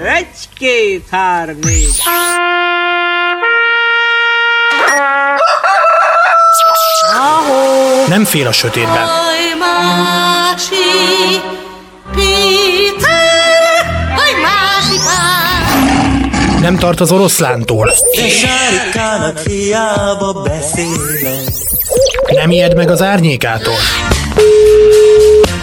Egy, két, három, négy. Nem fél a sötétben. Nem tart az oroszlántól. Nem ijed meg az árnyékától.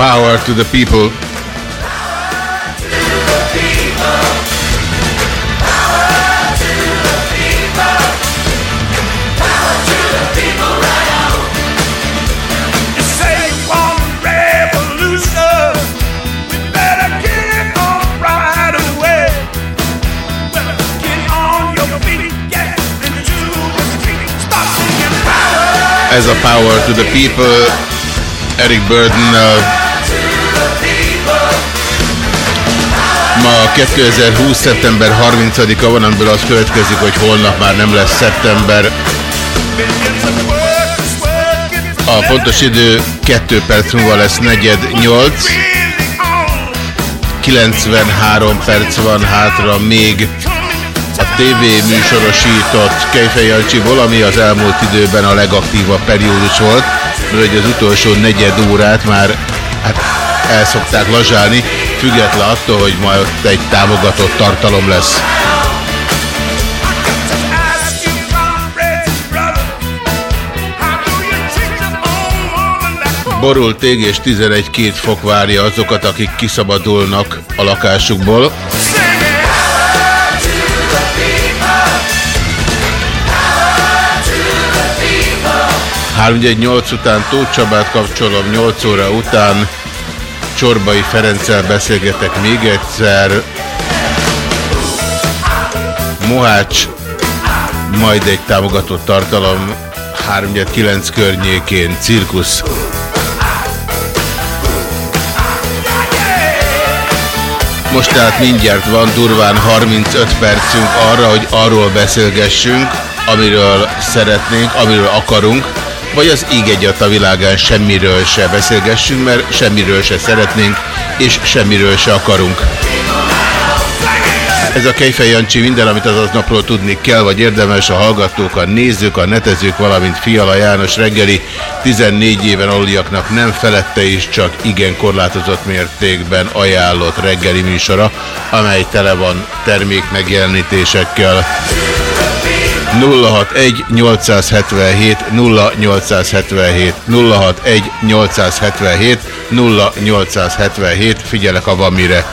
Power to the people. Ez a Power. To the People Eric Burden uh, Ma 2020. szeptember 30-a van, amiből az következik, hogy holnap már nem lesz szeptember. A pontos idő 2 perc múlva lesz negyed 8. 93 perc van hátra még a TV műsorosított Kejfej Jancsiból, ami az elmúlt időben a legaktívabb periódus volt, mert az utolsó negyed órát már hát, el lazsálni, független attól, hogy majd egy támogatott tartalom lesz. Borult ég és 11-2 fok várja azokat, akik kiszabadulnak a lakásukból. Három 8 után Tóth Csabát kapcsolom, 8 óra után Csorbai Ferenccel beszélgetek még egyszer. Mohács, majd egy támogatott tartalom 3-9 környékén, cirkusz. Most tehát mindjárt van durván 35 percünk arra, hogy arról beszélgessünk, amiről szeretnénk, amiről akarunk, vagy az ég egyat a világán semmiről se beszélgessünk, mert semmiről se szeretnénk, és semmiről se akarunk. Ez a Kejfej Jancsi minden, amit az napról tudni kell, vagy érdemes a hallgatók, a nézők, a netezők, valamint Fiala János reggeli 14 éven aluliaknak nem felette is csak igen korlátozott mértékben ajánlott reggeli műsora, amely tele van termék megjelenítésekkel. 061 877 0877 061 877 0877 figyelek a van mire.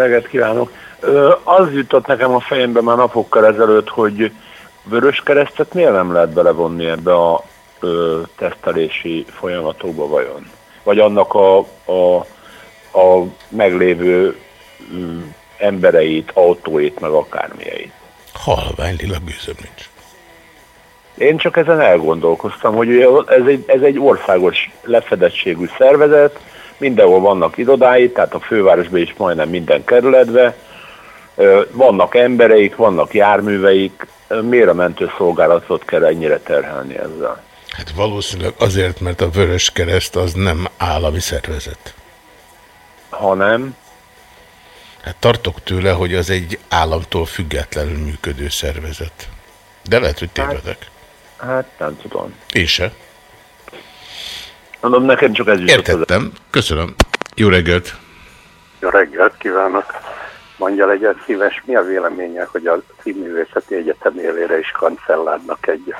Reggelt kívánok! Az jutott nekem a fejembe már napokkal ezelőtt, hogy vörös keresztet miért nem lehet belevonni ebbe a ö, tesztelési folyamatokba vajon? Vagy annak a, a, a meglévő ö, embereit, autóit, meg akármilyeit? Halvány lila gőzöm nincs. Én csak ezen elgondolkoztam, hogy ez egy, ez egy országos lefedettségű szervezet, mindenhol vannak irodái, tehát a fővárosban is majdnem minden kerületben, vannak embereik, vannak járműveik, miért a mentőszolgálatot kell ennyire terhelni ezzel? Hát valószínűleg azért, mert a Vörös Kereszt az nem állami szervezet. Hanem, Hát tartok tőle, hogy az egy államtól függetlenül működő szervezet. De lehet, hogy tévedek. hát nem tudom. Én se. Mondom, nekem csak ez jutott hozzá. Értettem. Köszönöm. Jó reggelt. Jó reggelt kívánok! Mondja legyen szíves, mi a véleménye, hogy a Színművészeti Egyetem élére is kancellárnak egy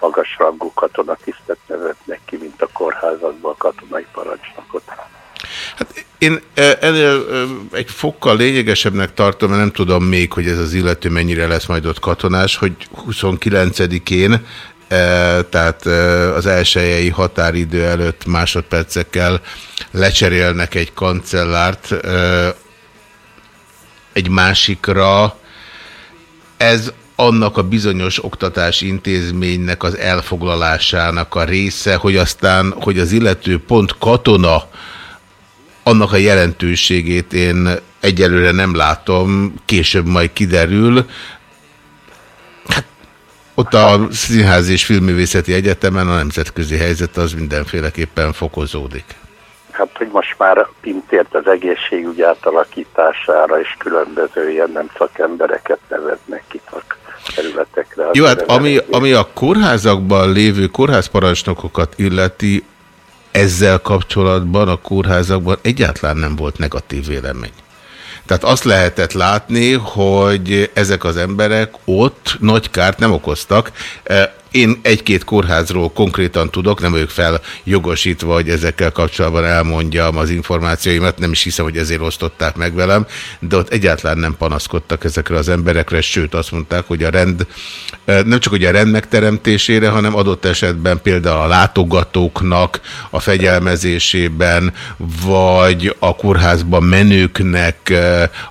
magasrangú katonatisztet nevetnek ki, mint a kórházakban a katonai parancsnokot. Hát én eh, ennél eh, egy fokkal lényegesebbnek tartom, mert nem tudom még, hogy ez az illető mennyire lesz majd ott katonás, hogy 29-én, eh, tehát az elsőjei határidő előtt másodpercekkel lecserélnek egy kancellárt egy másikra. Ez annak a bizonyos oktatási intézménynek az elfoglalásának a része, hogy aztán, hogy az illető pont katona, annak a jelentőségét én egyelőre nem látom, később majd kiderül. Hát ott a Színház és Filmművészeti Egyetemen a nemzetközi helyzet az mindenféleképpen fokozódik. Hát, hogy most már pintért az egészségügy átalakítására és különböző ilyen nem szakembereket neveznek ki területekre. Jó, hát ami, ami a kórházakban lévő kórházparancsnokokat illeti, ezzel kapcsolatban a kórházakban egyáltalán nem volt negatív vélemény. Tehát azt lehetett látni, hogy ezek az emberek ott nagy kárt nem okoztak. Én egy-két kórházról konkrétan tudok, nem vagyok fel jogosítva, hogy ezekkel kapcsolatban elmondjam az információimat, nem is hiszem, hogy ezért osztották meg velem, de ott egyáltalán nem panaszkodtak ezekre az emberekre, sőt azt mondták, hogy a rend, nem csak hogy a rend megteremtésére, hanem adott esetben például a látogatóknak a fegyelmezésében, vagy a kórházban menőknek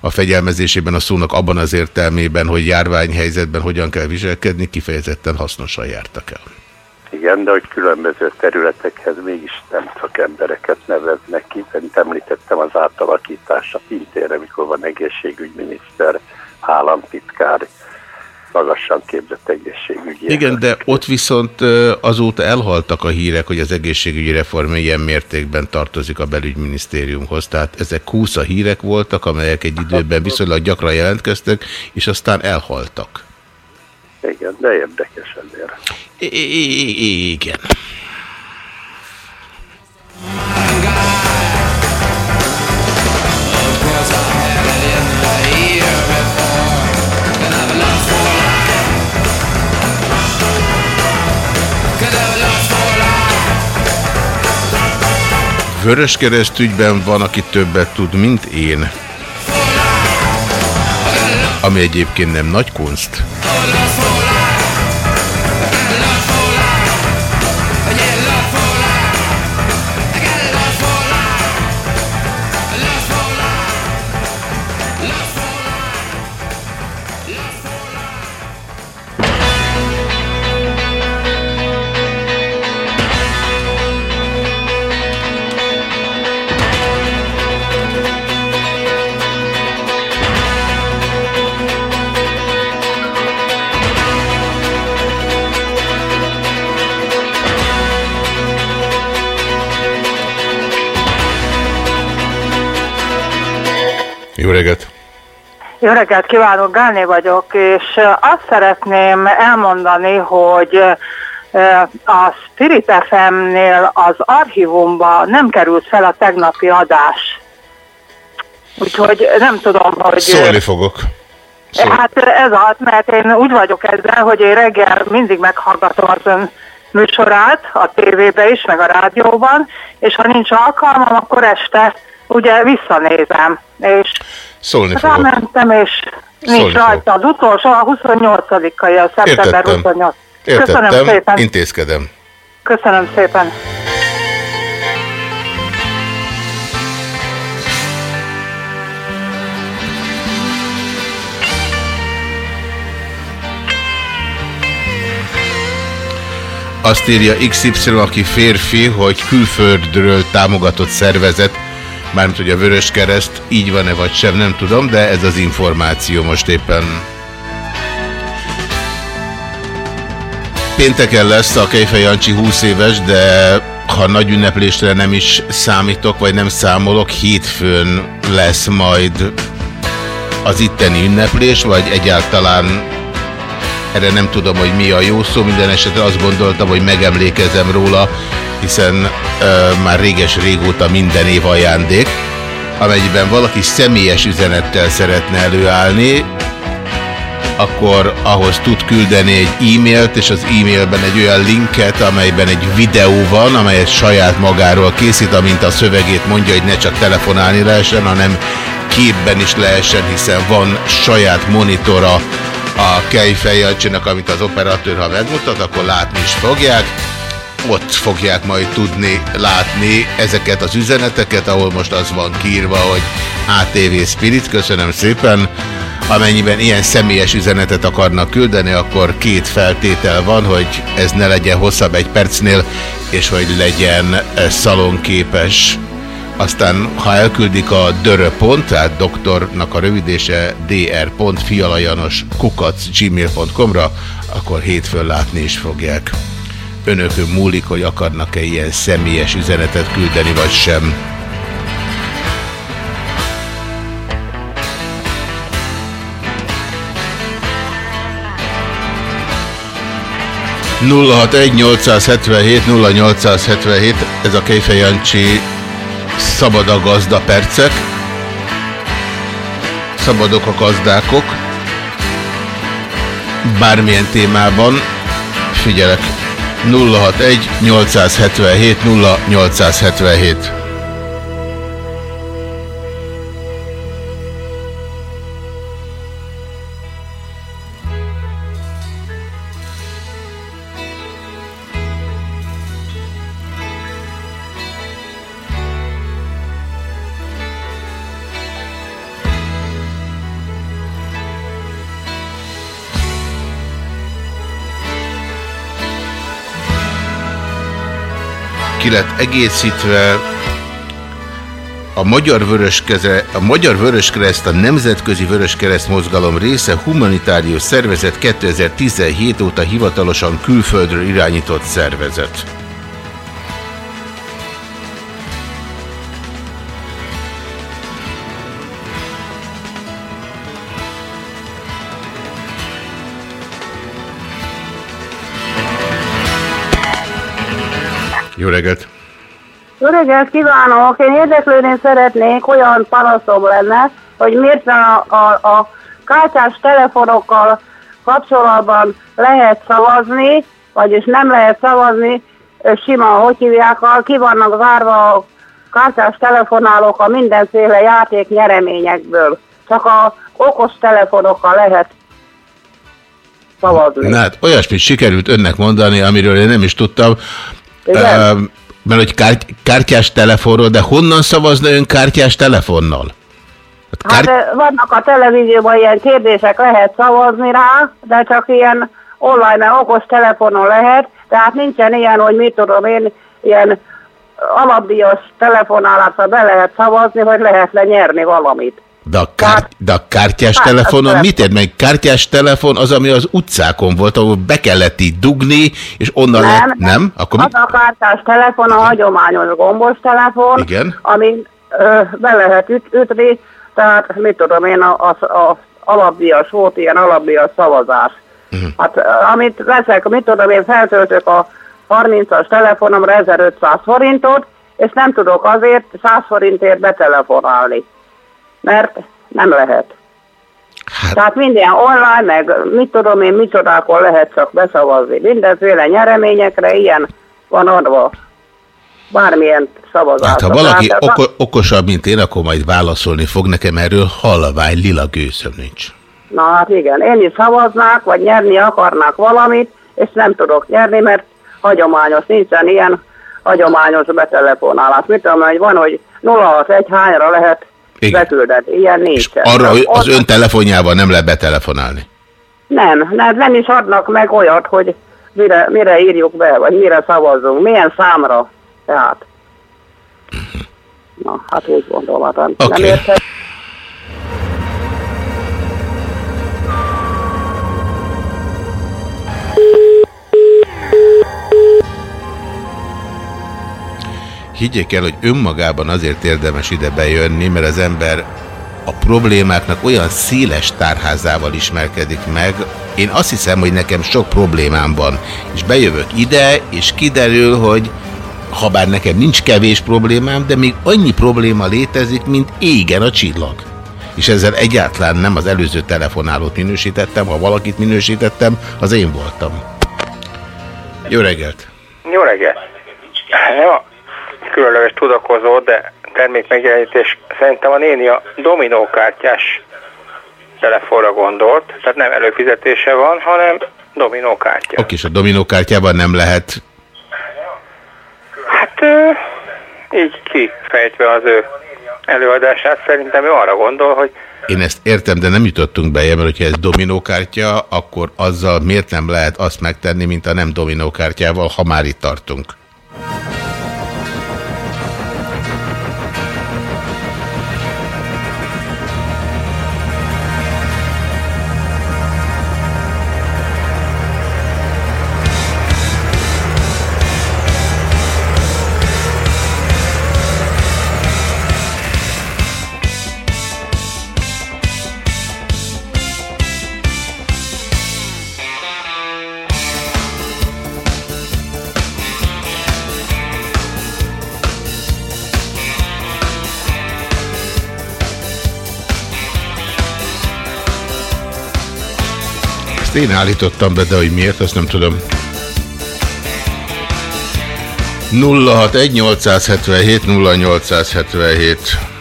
a fegyelmezésében a szónak abban az értelmében, hogy járványhelyzetben hogyan kell viselkedni, kifejezetten hasznosan jártak el. Igen, de hogy különböző területekhez mégis nem szakembereket neveznek ki. Mint említettem az átalakítás a pintére, mikor van egészségügyminiszter, államtitkár, magasan képzett egészségügyi. Igen, de ott viszont azóta elhaltak a hírek, hogy az egészségügyi reform ilyen mértékben tartozik a belügyminisztériumhoz. Tehát ezek kúsza hírek voltak, amelyek egy időben viszonylag gyakran jelentkeztek, és aztán elhaltak. Igen, de érdekes ezért. I igen. Vöröskereszt ügyben van, aki többet tud, mint én. Ami egyébként nem nagy kunst. Jó reggelt! Jó reggelt kívánok, Gálné vagyok, és azt szeretném elmondani, hogy a Spirit FM-nél az archívumba nem került fel a tegnapi adás. Úgyhogy nem tudom, hogy... Szólni fogok. Szólni. Hát ez az, mert én úgy vagyok ezzel, hogy én reggel mindig meghallgatom az ön műsorát, a tévébe is, meg a rádióban, és ha nincs alkalmam, akkor este ugye visszanézem, és Szólni fogok. rámentem, és Nincs Szólni rajta. Az utolsó a 28-ai, a szeptember Értettem. 28. Értettem, Köszönöm szépen. intézkedem. Köszönöm szépen. Azt írja XY, aki férfi, hogy külföldről támogatott szervezet, mármint hogy a Vörös Kereszt, így van-e vagy sem, nem tudom, de ez az információ most éppen. Pénteken lesz a Kejfej Jancsi 20 éves, de ha nagy ünneplésre nem is számítok, vagy nem számolok, hétfőn lesz majd az itteni ünneplés, vagy egyáltalán erre nem tudom, hogy mi a jó szó, minden esetre azt gondoltam, hogy megemlékezem róla, hiszen ö, már réges-régóta minden év ajándék, amennyiben valaki személyes üzenettel szeretne előállni, akkor ahhoz tud küldeni egy e-mailt, és az e-mailben egy olyan linket, amelyben egy videó van, amelyet saját magáról készít, amint a szövegét mondja, hogy ne csak telefonálni lehessen, hanem képben is lehessen, hiszen van saját monitora a Kejfej amit az operatőr, ha megmutat, akkor látni is fogják. Ott fogják majd tudni látni ezeket az üzeneteket, ahol most az van kiírva, hogy ATV Spirit, köszönöm szépen. Amennyiben ilyen személyes üzenetet akarnak küldeni, akkor két feltétel van, hogy ez ne legyen hosszabb egy percnél, és hogy legyen eh, szalonképes. Aztán, ha elküldik a dörö.pont, tehát doktornak a rövidése dr.fialajanos kukac gmail.com-ra, akkor hétfőn látni is fogják. Önökön múlik, hogy akarnak-e ilyen személyes üzenetet küldeni, vagy sem. ...061 877 0877, ez a Kejfej Jancsi szabad a gazda percek, szabadok a gazdákok, bármilyen témában, figyelek, 061 877 0877. lett egészítve. A Magyar Vöröskeze, a Magyar Vöröskereszt a Nemzetközi Vöröskereszt mozgalom része humanitárius szervezet 2017 óta hivatalosan külföldről irányított szervezet. Jó reggelt! Jó reggelt kívánok! Én érdeklődni szeretnék, olyan panaszom lenne, hogy miért a, a, a kártyás telefonokkal kapcsolatban lehet szavazni, vagyis nem lehet szavazni, sima, hogy hívják, ki vannak zárva a kártyás telefonálók a mindenféle játék nyereményekből. Csak a okos telefonokkal lehet szavazni. Na hát olyasmit sikerült önnek mondani, amiről én nem is tudtam. Igen? Mert hogy kárty kártyás telefonról, de honnan szavazna ön kártyás telefonnal? Hát Hát kár... ö, vannak a televízióban ilyen kérdések, lehet szavazni rá, de csak ilyen online, okos telefonon lehet, tehát nincsen ilyen, hogy mit tudom én, ilyen alapdíjas telefonálásra be lehet szavazni, hogy lehet lenyerni valamit. De a, kár... de a kártyás Hát, telefonon az mit ért meg? Kártyás telefon az, ami az utcákon volt, ahol be kellett így dugni, és onnan lehet... Nem? Akkor az mi? a kártyás telefon, a hagyományos gombos telefon, Igen. amin ö, be lehet üt, ütni, tehát mit tudom én, az a, a alapdíjas volt ilyen alapdíjas szavazás. Mhm. Hát ö, amit veszek, mit tudom én, feltöltök a 30-as telefonomra 1500 forintot, és nem tudok azért 100 forintért betelefonálni. Mert nem lehet. Hát, Tehát minden online, meg mit tudom én, micsodákon lehet csak beszavazni. Mindenféle nyereményekre ilyen van adva. Bármilyen szavazásra. hát ha valaki Tehát oko okosabb, mint én, akkor majd válaszolni fog nekem erről halvány lila gőzöm nincs. Na hát igen, én is szavaznák, vagy nyerni akarnák valamit, és nem tudok nyerni, mert hagyományos, nincsen ilyen hagyományos betelefonálás. Mit tudom, hogy van, hogy 061 hányra lehet Igen. beküldeni. Ilyen nincs. Arra az ön telefonjával nem lehet betelefonálni. Nem, nem, nem is adnak meg olyat, hogy mire, mire írjuk be, vagy mire szavazzunk, milyen számra. Tehát. Na, hát úgy gondolom, hát nem, Oké. Higgyék el, hogy önmagában azért érdemes ide bejönni, mert az ember a problémáknak olyan széles tárházával ismerkedik meg. Én azt hiszem, hogy nekem sok problémám van, és bejövök ide, és kiderül, hogy ha bár nekem nincs kevés problémám, de még annyi probléma létezik, mint égen a csillag. És ezzel egyáltalán nem az előző telefonálót minősítettem, ha valakit minősítettem, az én voltam. Jó reggelt! Jó reggelt! Ja, különleges tudakozó, de termékmegjelenítés szerintem a néni a dominókártyás telefonra gondolt, tehát nem előfizetése van, hanem dominókártya. Oké, és a dominókártyában nem lehet Hát így kifejtve az ő előadását, szerintem ő arra gondol, hogy Én ezt értem, de nem jutottunk be, mert hogyha ez dominókártya, akkor azzal miért nem lehet azt megtenni, mint a nem dominókártyával, ha már itt tartunk? Ezt én állítottam be, de hogy miért, azt nem tudom. 061 877 0877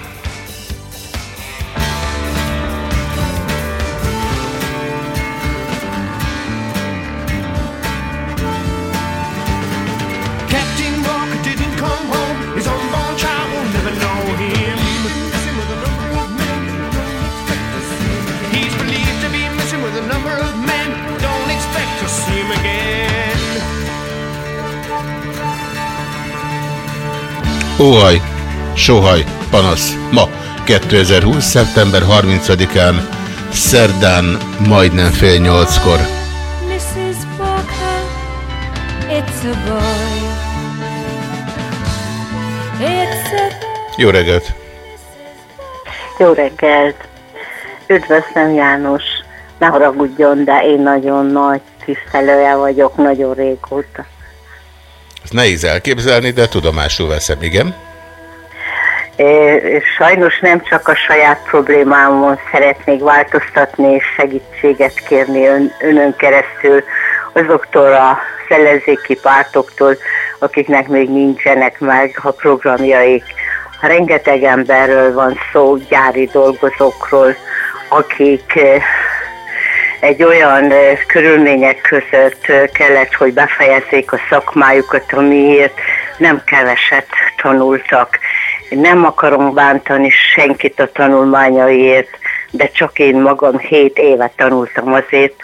Óhaj, sohaj, panasz. Ma, 2020. szeptember 30-án, szerdán, majdnem fél nyolckor. Mrs. Walker, it's a boy. It's a Jó reggelt! Jó reggelt! Üdvözlöm János! Ne haragudjon, de én nagyon nagy tisztelője vagyok, nagyon régóta. Ezt nehéz elképzelni, de tudomásul veszem, igen. É, sajnos nem csak a saját problémámon szeretnék változtatni és segítséget kérni ön, önön keresztül azoktól a szellenzéki pártoktól, akiknek még nincsenek meg a programjaik. Rengeteg emberről van szó, gyári dolgozókról, akik egy olyan körülmények között kellett, hogy befejezzék a szakmájukat, amiért nem keveset tanultak. Nem akarom bántani senkit a tanulmányaiért, de csak én magam 7 évet tanultam azért,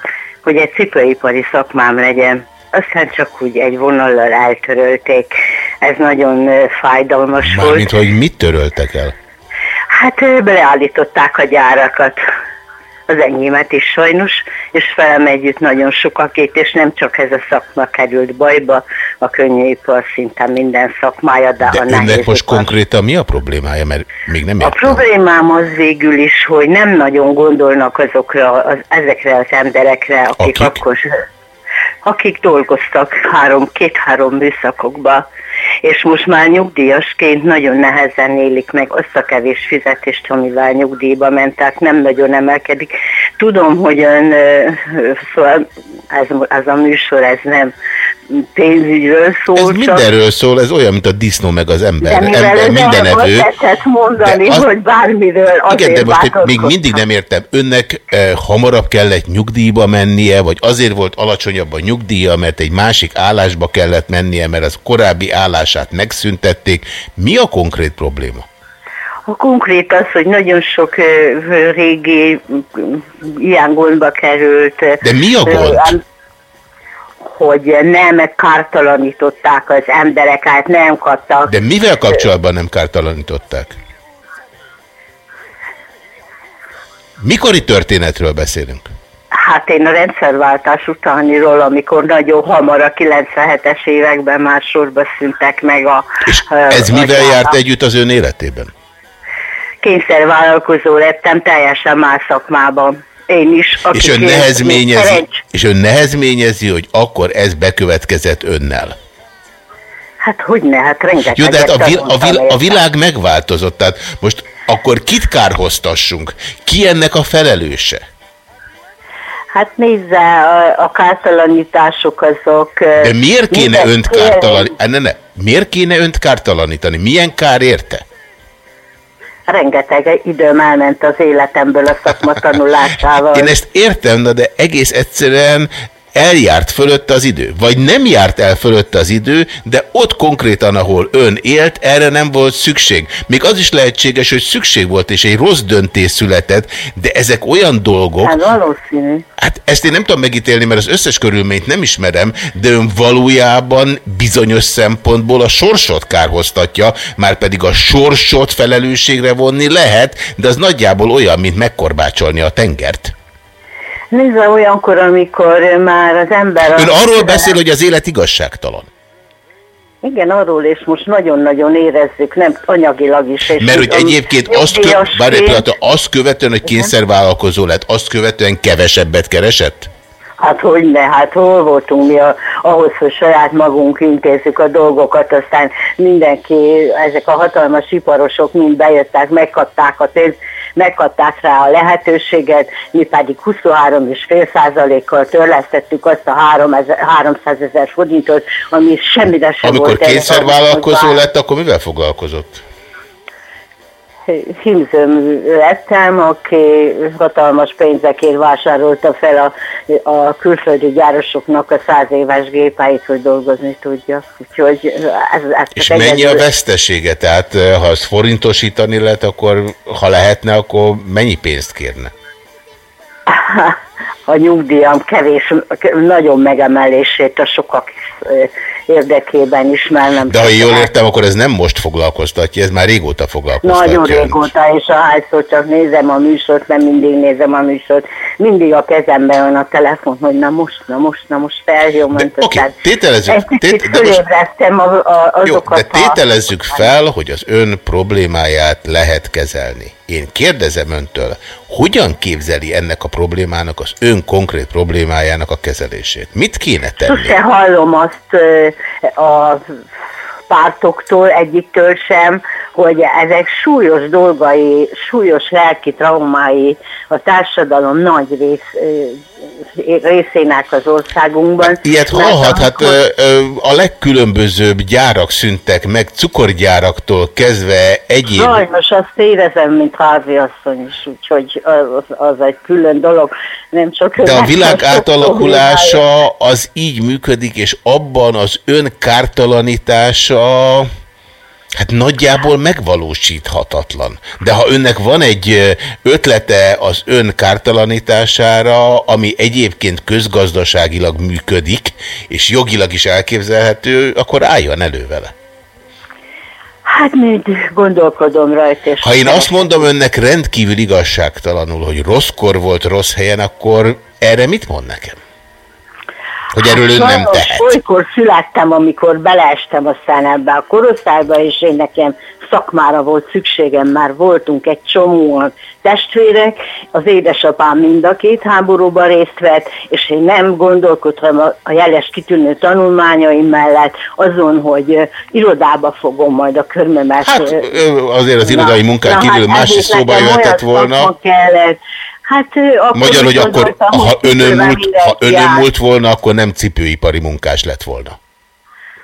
hogy egy cipőipari szakmám legyen. Aztán csak úgy egy vonallal eltörölték. Ez nagyon fájdalmas volt. Mármint, hogy mit töröltek el? Hát beleállították a gyárakat, az enyémet is sajnos, és velem együtt nagyon sokakét, és nem csak ez a szakma került bajba, a könnyűipar szinte minden szakmája, de, De a önnek most ipar. konkrétan mi a problémája? Mert még nem A értem. problémám az végül is, hogy nem nagyon gondolnak azokra, az, ezekre az emberekre, akik, Akik? akkor akik dolgoztak három, két-három műszakokba, és most már nyugdíjasként nagyon nehezen élik meg azt a kevés fizetést, amivel nyugdíjba mentek, nem nagyon emelkedik. Tudom, hogy ön, szóval ez, ez a műsor, ez nem pénzügyről szól. Ez mindenről szól, ez olyan, mint a disznó meg az ember. de ember ez minden arra evő. tetszett mondani, De az- hogy bármiről azért Igen, de most még mindig nem értem. Önnek eh, hamarabb kellett nyugdíjba mennie, vagy azért volt alacsonyabb a nyugdíja, mert egy másik állásba kellett mennie, mert az korábbi állását megszüntették. Mi a konkrét probléma? A konkrét az, hogy nagyon sok ö, régi ö, ilyen gondba került. De mi a ö, gond? Hogy nem kártalanították az embereket, nem kaptak. De mivel kapcsolatban nem kártalanították? Mikori történetről beszélünk? Hát én a rendszerváltás utániról, amikor nagyon hamar a 97-es években már sorba szűntek meg a... És ez a mivel gyárak. járt együtt az ön életében? Kényszervállalkozó lettem teljesen más szakmában. Én is. És ön, én- nehezményezi, és ön nehezményezi, hogy akkor ez bekövetkezett önnel. Hát hogy ne, hát rengeteg. Jó, de hát a, vil, a, vil, a világ megváltozott, tehát most akkor kit kárhoztassunk? Ki ennek a felelőse? Hát nézze, a, a kártalanítások azok... De miért kéne önt kártalanítani? Ne, ne, miért kéne önt kártalanítani? Milyen kár érte? Rengeteg időm elment az életemből a szakma tanulásával. Én ezt értem, de egész egyszerűen eljárt fölött az idő. Vagy nem járt el fölött az idő, de ott konkrétan, ahol ön élt, erre nem volt szükség. Még az is lehetséges, hogy szükség volt, és egy rossz döntés született, de ezek olyan dolgok, Hát valószínű. Hát ezt én nem tudom megítélni, mert az összes körülményt nem ismerem, de ön valójában bizonyos szempontból a sorsot kárhoztatja, már pedig a sorsot felelősségre vonni lehet, de az nagyjából olyan, mint megkorbácsolni a tengert. Nézze, olyankor, amikor már az ember... Ön arról beszél, hogy az élet igazságtalan. Igen, arról, és most nagyon-nagyon érezzük, nem anyagilag is. És Mert hogy egyébként azt, kö... Bár egy pillanat, azt követően, hogy kényszervállalkozó lett, azt követően kevesebbet keresett? Hát hogy ne, hát hol voltunk mi a, ahhoz, hogy saját magunk intézzük a dolgokat, aztán mindenki, ezek a hatalmas iparosok mind bejöttek, megkapták a pénzt, megkapták rá a lehetőséget, mi pedig 23,5 százalékkal törlesztettük azt a 300 ezer forintot, ami semmire sem Amikor volt. elég kényszervállalkozó lett, akkor mivel foglalkozott? Hímzőm lettem, aki hatalmas pénzekért vásárolta fel a, a külföldi gyárosoknak a száz éves gépeit, hogy dolgozni tudja. Úgyhogy ez, ez És mennyi a egyedül- vesztesége? Tehát eh, ha azt forintosítani lehet, akkor ha lehetne, akkor mennyi pénzt kérne? a nyugdíjam kevés, nagyon megemelését a sokak ö, érdekében is, mert nem De ha jól értem, akkor ez nem most foglalkoztatja, ez már régóta foglalkoztatja. Nagyon régóta, és ahányszor csak nézem a műsort, nem mindig nézem a műsort, mindig a kezemben van a telefon, hogy na most, na most, na most felhívom. Oké, tételezzük. Egy kicsit Tét, de most, fölébreztem a, a, jó, azokat de tételezzük fel, hogy az ön problémáját lehet kezelni. Én kérdezem öntől, hogyan képzeli ennek a problémának, az ön konkrét problémájának a kezelését? Mit kéne tenni? Sose hallom azt a pártoktól, egyiktől sem, hogy ezek súlyos dolgai, súlyos lelki traumái a társadalom nagy rész, részének az országunkban. Ilyet hallhat, hát ö, a legkülönbözőbb gyárak szüntek meg, cukorgyáraktól kezdve egyéb... Sajnos azt érezem, mint háziasszony is, úgyhogy az, az egy külön dolog. Nem csak De a világ átalakulása az így működik, és abban az ön kártalanítása hát nagyjából megvalósíthatatlan. De ha önnek van egy ötlete az ön kártalanítására, ami egyébként közgazdaságilag működik, és jogilag is elképzelhető, akkor álljon elő vele. Hát mind gondolkodom rajta. Ha én azt mondom önnek rendkívül igazságtalanul, hogy rosszkor volt rossz helyen, akkor erre mit mond nekem? Hogy erről ön nem tehet. Olykor születtem, amikor beleestem aztán ebbe a korosztályba, és én nekem szakmára volt szükségem, már voltunk egy csomóan testvérek, az édesapám mind a két háborúban részt vett, és én nem gondolkodtam a, jeles kitűnő tanulmányaim mellett azon, hogy irodába fogom majd a körmömet. Hát azért az irodai munkán na, kívül hát más is szóba jöhetett volna. Kellett, Hát akkor Magyar, hogy akkor, ha múlt, ha múlt volna, akkor nem cipőipari munkás lett volna.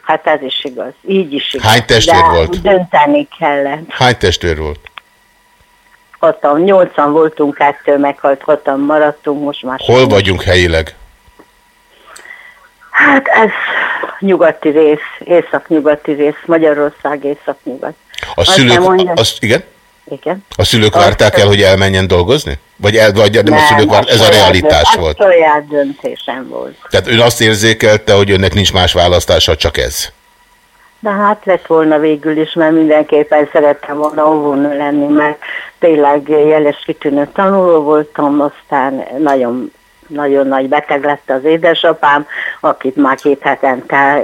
Hát ez is igaz, így is igaz. Hány testvér De volt? dönteni kellett. Hány testvér volt? Hatan, nyolcan voltunk, kettő meghalt, hatan maradtunk, most már. Hol vagyunk helyileg? Hát ez nyugati rész, északnyugati rész, Magyarország északnyugat. A Azt szülők, nem mondja- az, igen? Igen. A szülők Azt- várták el, hogy elmenjen dolgozni? Vagy, el, vagy nem, a szülők vár, ez a realitás dönt- volt. Saját döntésem volt. Tehát ön azt érzékelte, hogy önnek nincs más választása, csak ez. De hát lett volna végül is, mert mindenképpen szerettem volna óvónő lenni, mert tényleg jeles kitűnő tanuló voltam, aztán nagyon nagyon nagy beteg lett az édesapám, akit már két hetente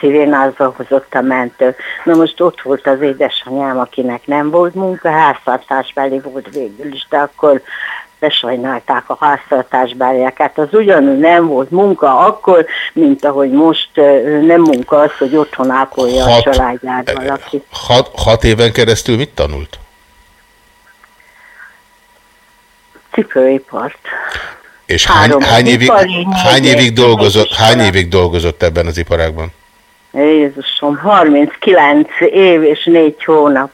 szirénázva hozott a mentő. Na most ott volt az édesanyám, akinek nem volt munka, háztartásbeli volt végül is, de akkor besajnálták a háztartásbelieket. Az ugyanúgy nem volt munka akkor, mint ahogy most nem munka az, hogy otthon ápolja a Hat- családját valaki. Hat, hat éven keresztül mit tanult? Cipőipart. És hány, Három hány, évig, hány évig év- dolgozott, hány évig dolgozott ebben az iparágban? Jézusom, 39 év és 4 hónap.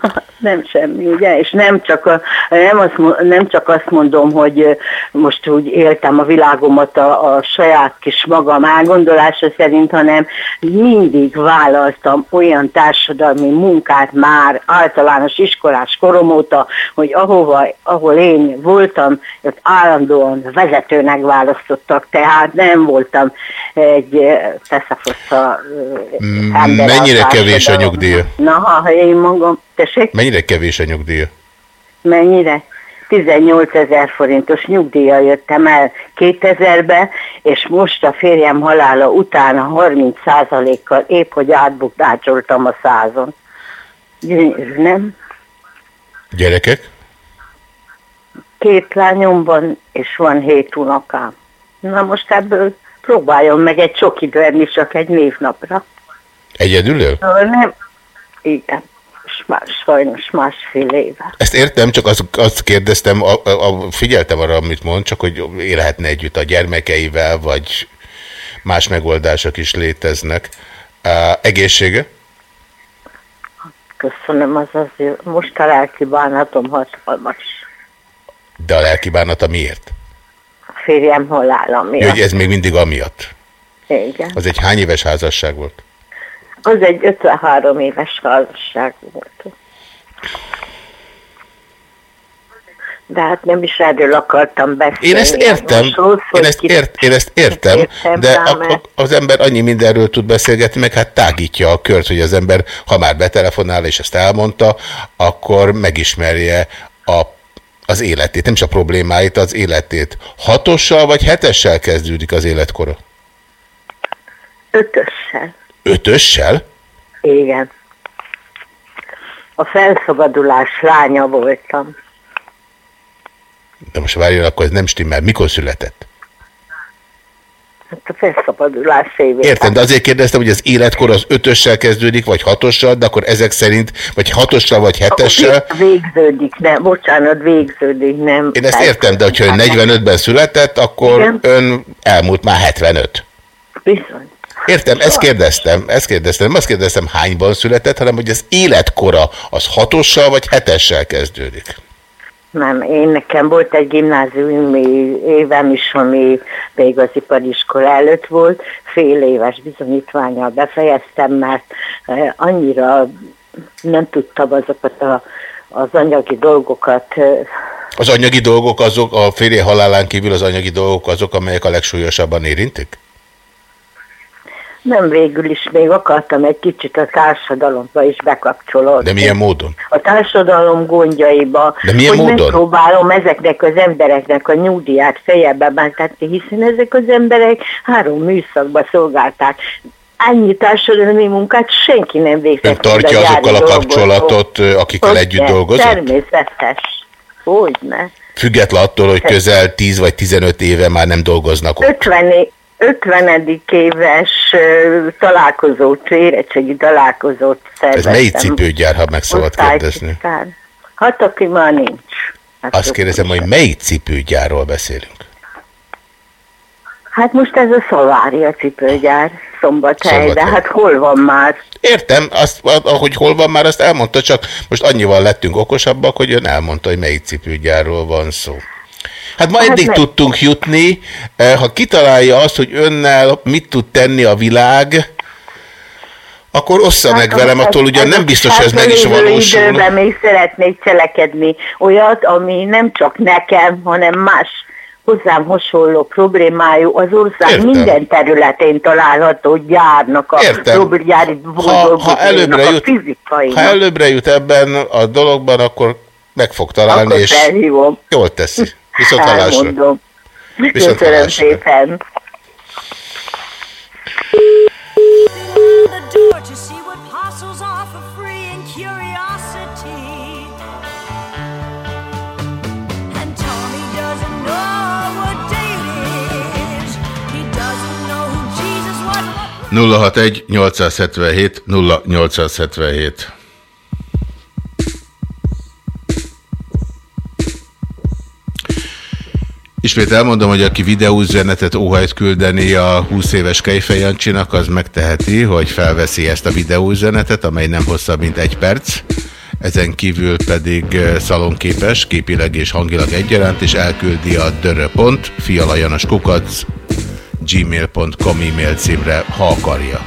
Nem semmi, ugye? És nem csak, a, nem, azt, nem csak azt mondom, hogy most úgy éltem a világomat a, a saját kis magam elgondolása szerint, hanem mindig vállaltam olyan társadalmi munkát már általános iskolás korom óta, hogy ahova, ahol én voltam, ott állandóan vezetőnek választottak, tehát nem voltam egy ö, ember Mennyire kevés a nyugdíja? Na, ha én magam, tessék? Mennyire kevés a nyugdíja? Mennyire? 18 ezer forintos nyugdíjjal jöttem el 2000-be, és most a férjem halála után a 30 kal épp, hogy átbukdácsoltam a százon. Gyönyörű, nem? Gyerekek? Két lányomban, és van hét unokám. Na most ebből próbáljon meg egy csoki verni csak egy névnapra. Egyedül Nem, igen, más, sajnos másfél éve. Ezt értem, csak azt, azt kérdeztem, a, a, figyeltem arra, amit mond, csak hogy élhetne együtt a gyermekeivel, vagy más megoldások is léteznek. Uh, egészsége? Köszönöm, az az jó. Most a lelki bánatom hatalmas. De a lelki bánata miért? A férjem halála miatt. Hogy ez még mindig amiatt. Igen. Az egy hány éves házasság volt? Az egy 53 éves házasság volt. De hát nem is erről akartam beszélni. Én ezt értem, rossz, én ezt, ért, én ezt értem, Értem de rá, a, a, az ember annyi mindenről tud beszélgetni, meg hát tágítja a kört, hogy az ember, ha már betelefonál és ezt elmondta, akkor megismerje a, az életét, nem csak a problémáit, az életét. Hatossal vagy hetessel kezdődik az életkora? Ötössel. Ötössel? Igen. A felszabadulás lánya voltam. De most várjon, akkor ez nem stimmel. Mikor született? Hát a felszabadulás évét. Értem, de azért kérdeztem, hogy az életkor az ötössel kezdődik, vagy hatossal, de akkor ezek szerint, vagy hatossal, vagy hetessel. Végződik, nem, bocsánat, végződik, nem. Én ezt értem, de hogyha ön 45-ben született, akkor Igen. ön elmúlt már 75. Bizony. Értem, ezt kérdeztem, ezt kérdeztem. Nem azt kérdeztem, hányban született, hanem hogy az életkora az hatossal vagy hetessel kezdődik. Nem, én nekem volt egy gimnáziumi évem is, ami még az ipariskola előtt volt. Fél éves bizonyítványal befejeztem, mert eh, annyira nem tudtam azokat a, az anyagi dolgokat eh, Az anyagi dolgok azok, a férje halálán kívül az anyagi dolgok azok, amelyek a legsúlyosabban érintik? Nem végül is még akartam egy kicsit a társadalomba is bekapcsolódni. De milyen módon? a társadalom gondjaiba, De milyen hogy módon? megpróbálom ezeknek az embereknek a nyugdíját fejebbe bántatni, hiszen ezek az emberek három műszakba szolgálták. Annyi társadalmi munkát senki nem végzett. Ön tartja azokkal a kapcsolatot, akikkel Hogyne, együtt dolgozott? Természetes. Hogyne. Független attól, hogy közel 10 vagy 15 éve már nem dolgoznak ott. 50, é- 50. éves találkozót, érettségi találkozót Ez szerveztem. melyik cipőgyár, ha meg szabad kérdezni? Osztálytisztán. Hát, aki már nincs. Azt kérdezem, hogy melyik cipőgyárról beszélünk? Hát most ez a Szavária cipőgyár, Szombathely, de Szombathely. hát hol van már? Értem, azt, ahogy hol van már, azt elmondta, csak most annyival lettünk okosabbak, hogy ön elmondta, hogy melyik cipőgyárról van szó. Hát ma Hát eddig meg- tudtunk jutni, eh, ha kitalálja azt, hogy önnel mit tud tenni a világ, akkor ossza meg velem, attól ugyan nem biztos, hogy ez meg is valósul. időben még szeretnék cselekedni olyat, ami nem csak nekem, hanem más hozzám hasonló problémájú az ország Értem. minden területén található gyárnak, a problémári Ha, ha, előbbre a jut, fizikai. ha előbbre jut ebben a dologban, akkor meg fog találni, Akkor és felhívom. jól teszi. Viszontlátásra. Elmondom. Köszönöm szépen. nulla 061 877 0877 Ismét elmondom, hogy aki videóüzenetet óhajt küldeni a 20 éves Kejfej Jancsinak, az megteheti, hogy felveszi ezt a videóüzenetet, amely nem hosszabb, mint egy perc. Ezen kívül pedig eh, szalonképes, képileg és hangilag egyaránt, és elküldi a dörö.pont, fialajanaskukac, gmail.com e-mail címre, ha akarja.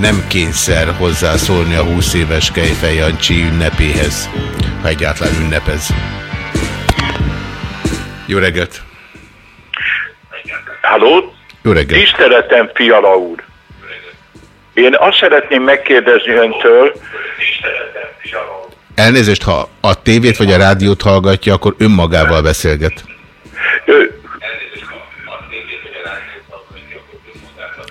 Nem kényszer hozzászólni a 20 éves Kejfej Jancsi ünnepéhez, ha egyáltalán ünnepez. Jó reggelt! Halló? Jó reggelt! Tiszteletem, Fiala úr. Én azt szeretném megkérdezni öntől, Elnézést, ha a tévét vagy a rádiót hallgatja, akkor önmagával beszélget. ö,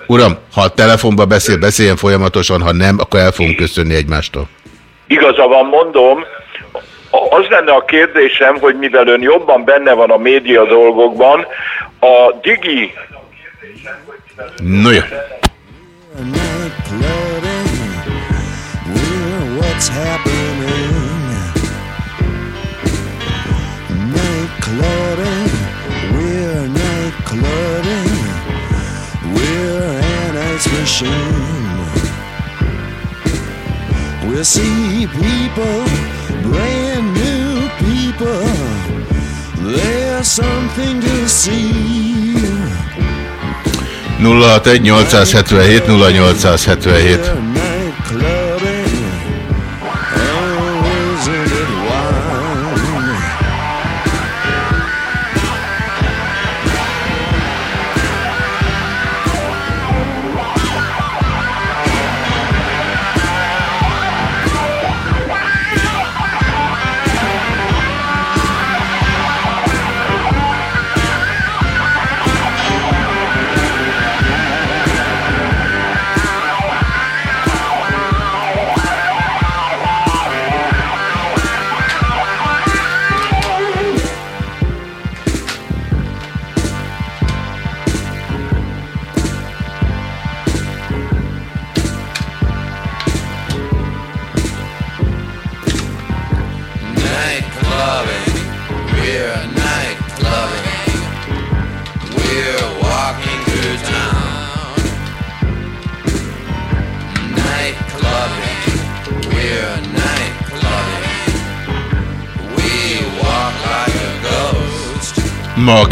Uram, ha a telefonba beszél, beszéljen folyamatosan, ha nem, akkor el fogunk köszönni egymástól. igaza van, mondom, az lenne a kérdésem, hogy mivel ön jobban benne van a média dolgokban, a digi No jó. What's We'll see people, brand new people. There's something to see. 061 877 0877.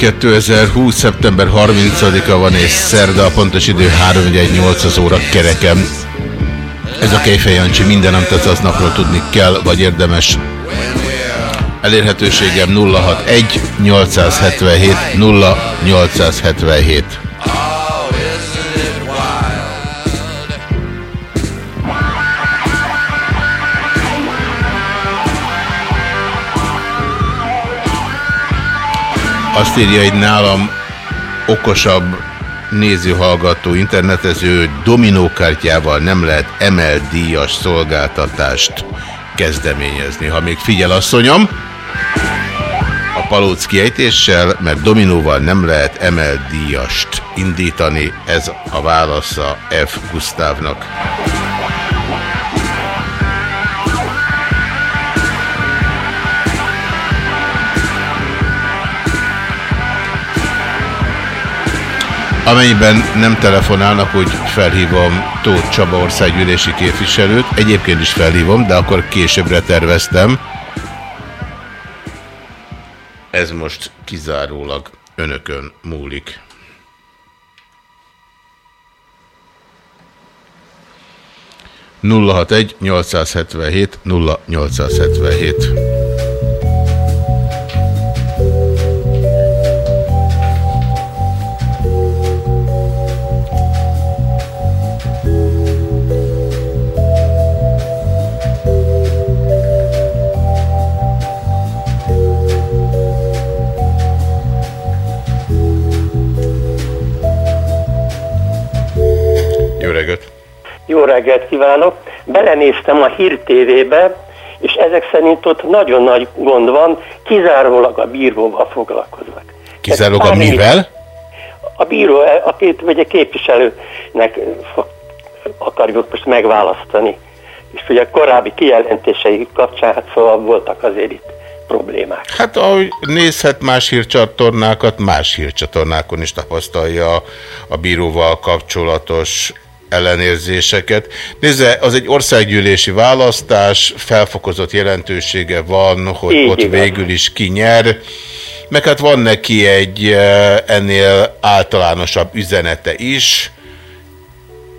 Ma 2020. szeptember 30-a van és szerda, a pontos idő 318 az óra kerekem. Ez a Kejfej Jancsi minden, amit az aznapról tudni kell, vagy érdemes. Elérhetőségem 061 877 0877. Azt írja egy nálam okosabb néző-hallgató internetező, dominókártyával nem lehet emeldíjas szolgáltatást kezdeményezni. Ha még figyel asszonyom, a palóc kiejtéssel, mert dominóval nem lehet emeldíjast indítani, ez a válasza F. Gustavnak. Amennyiben nem telefonálnak, hogy felhívom Tóth Csaba országgyűlési képviselőt. Egyébként is felhívom, de akkor későbbre terveztem. Ez most kizárólag önökön múlik. nulla hat egy 877 0877 Jó reggelt kívánok! Belenéztem a Hír TV-be, és ezek szerint ott nagyon nagy gond van, kizárólag a bíróval foglalkoznak. Kizárólag a mivel? A bíró, a két, vagy a képviselőnek akarjuk most megválasztani. És ugye a korábbi kijelentései kapcsán, hát szóval voltak azért itt problémák. Hát ahogy nézhet más hírcsatornákat, más hírcsatornákon is tapasztalja a bíróval kapcsolatos ellenérzéseket. Nézze, az egy országgyűlési választás, felfokozott jelentősége van, hogy Így ott igaz. végül is ki nyer, meg hát van neki egy eh, ennél általánosabb üzenete is.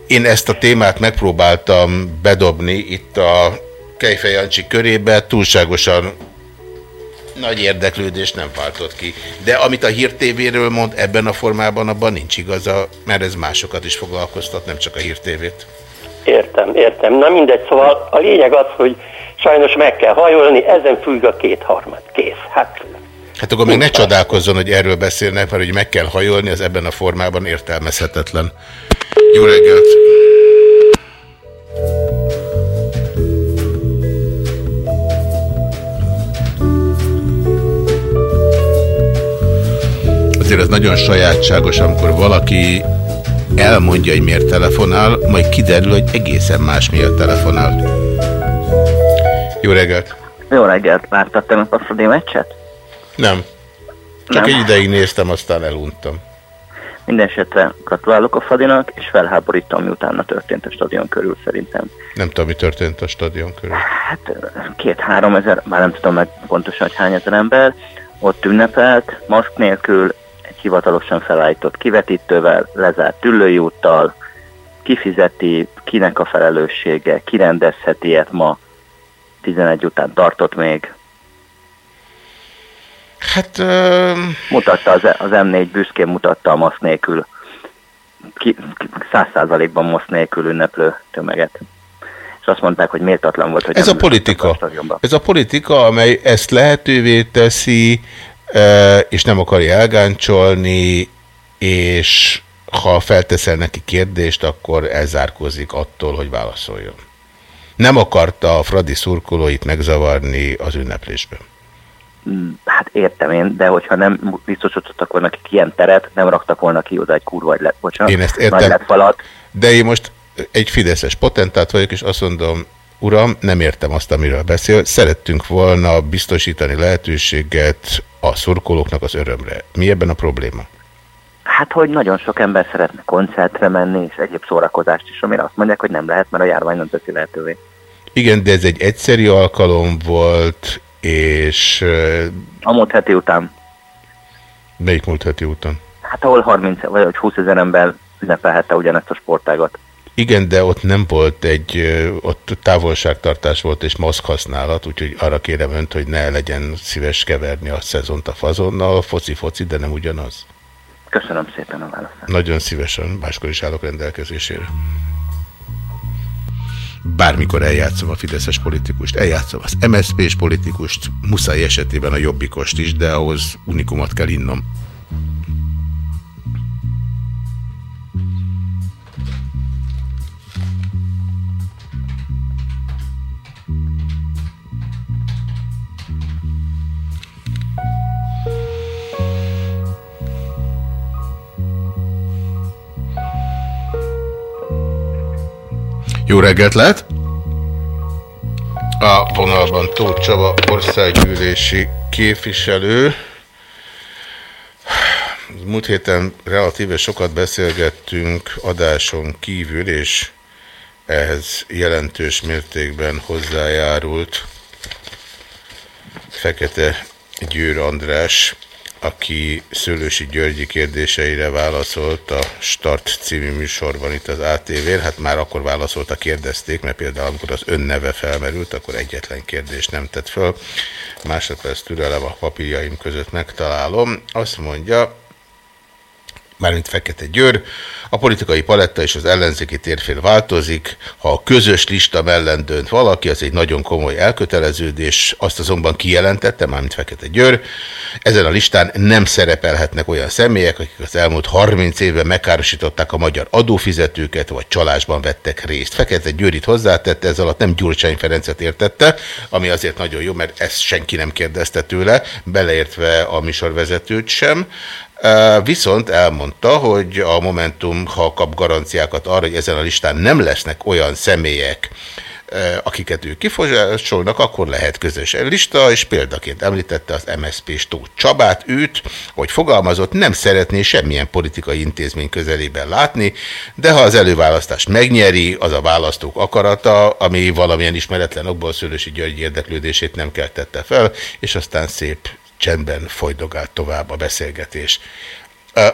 Én ezt a témát megpróbáltam bedobni itt a Kejfej Jancsi körébe, túlságosan nagy érdeklődés nem váltott ki. De amit a Hír TV-ről mond ebben a formában, abban nincs igaza, mert ez másokat is foglalkoztat, nem csak a Hír TV-t. Értem, értem. Na mindegy, szóval a lényeg az, hogy sajnos meg kell hajolni, ezen függ a kétharmad. Kész. Hát Hát akkor még ne csodálkozzon, hogy erről beszélnek, mert hogy meg kell hajolni, az ebben a formában értelmezhetetlen. Jó reggelt! Azért ez nagyon sajátságos, amikor valaki elmondja, hogy miért telefonál, majd kiderül, hogy egészen más miatt telefonál. Jó reggelt! Jó reggelt, vártad tegnap a Fradi meccset? Nem. Csak Nem. egy ideig néztem, aztán eluntam. Mindenesetre gratulálok a Fradinak, és felháborító, ami utána történt a stadion körül szerintem. Nem tudom, mi történt a stadion körül. Hát két-három ezer, már nem tudom meg pontosan, hogy hány ezer ember, ott ünnepelt, maszk nélkül, hivatalosan felállított kivetítővel, lezárt ülői úttal, kifizeti, kinek a felelőssége, kirendezheti ilyet ma, 11 után tartott még. Hát... Uh... Mutatta az, az M4 büszkén mutatta a maszk nélkül, száz százalékban maszk nélkül ünneplő tömeget. És azt mondták, hogy méltatlan volt, hogy Ez a politika. a. Ez a politika, amely ezt lehetővé teszi, és nem akarja elgáncsolni, és ha felteszel neki kérdést, akkor elzárkózik attól, hogy válaszoljon. Nem akarta a Fradi szurkolóit megzavarni az ünneplésben. Mm, Hát értem én, de hogyha nem biztosítottak volna nekik ilyen teret, nem raktak volna ki oda egy kurva, vagy lett, bocsánat, Én ezt nagy értem. letfalat. De én most egy fideszes potentát vagyok, és azt mondom, uram, nem értem azt, amiről beszél. Szerettünk volna biztosítani lehetőséget a szurkolóknak az örömre. Mi ebben a probléma? Hát, hogy nagyon sok ember szeretne koncertre menni, és egyéb szórakozást is, amire azt mondják, hogy nem lehet, mert a járvány nem teszi lehetővé. Igen, de ez egy egyszeri alkalom volt, és A múlt heti után, melyik múlt heti úton? hát ahol 30 vagy 20 ezer ember ünnepelhette ugyanezt a sportágat. Igen, de ott nem volt egy, ott távolságtartás volt és maszk használat, úgyhogy arra kérem önt, hogy ne legyen szíves keverni a szezont a fazonnal, foci-foci, de nem ugyanaz. Köszönöm szépen a választ. Nagyon szívesen, máskor is állok rendelkezésére. Bármikor eljátszom a fideszes politikust, eljátszom az MSZP-s politikust, muszáj esetében a jobbikost is, de ahhoz unikumot kell innom. Jó reggelt lehet! A vonalban Tóth Csaba országgyűlési képviselő. múlt héten relatíve sokat beszélgettünk adáson kívül, és ehhez jelentős mértékben hozzájárult Fekete Győr András, aki Szőlősi Györgyi kérdéseire válaszolt a Start című műsorban itt az ATV-n. Hát már akkor válaszolta, kérdezték, mert például amikor az ön neve felmerült, akkor egyetlen kérdést nem tett föl. Másodperc türelem a papírjaim között megtalálom. Azt mondja, mármint Fekete Győr, a politikai paletta és az ellenzéki térfél változik, ha a közös lista mellett dönt valaki, az egy nagyon komoly elköteleződés, azt azonban kijelentette, mármint Fekete Győr, ezen a listán nem szerepelhetnek olyan személyek, akik az elmúlt 30 évben megkárosították a magyar adófizetőket, vagy csalásban vettek részt. Fekete Győr itt hozzátette, ez alatt nem Gyurcsány Ferencet értette, ami azért nagyon jó, mert ezt senki nem kérdezte tőle, beleértve a műsorvezetőt sem. Viszont elmondta, hogy a Momentum, ha kap garanciákat arra, hogy ezen a listán nem lesznek olyan személyek, akiket ők kifogásolnak, akkor lehet közös lista, és példaként említette az MSZP-s Tóth Csabát, őt, hogy fogalmazott, nem szeretné semmilyen politikai intézmény közelében látni, de ha az előválasztást megnyeri, az a választók akarata, ami valamilyen ismeretlen okból Szőlősi György érdeklődését nem keltette fel, és aztán szép csendben folydogált tovább a beszélgetés.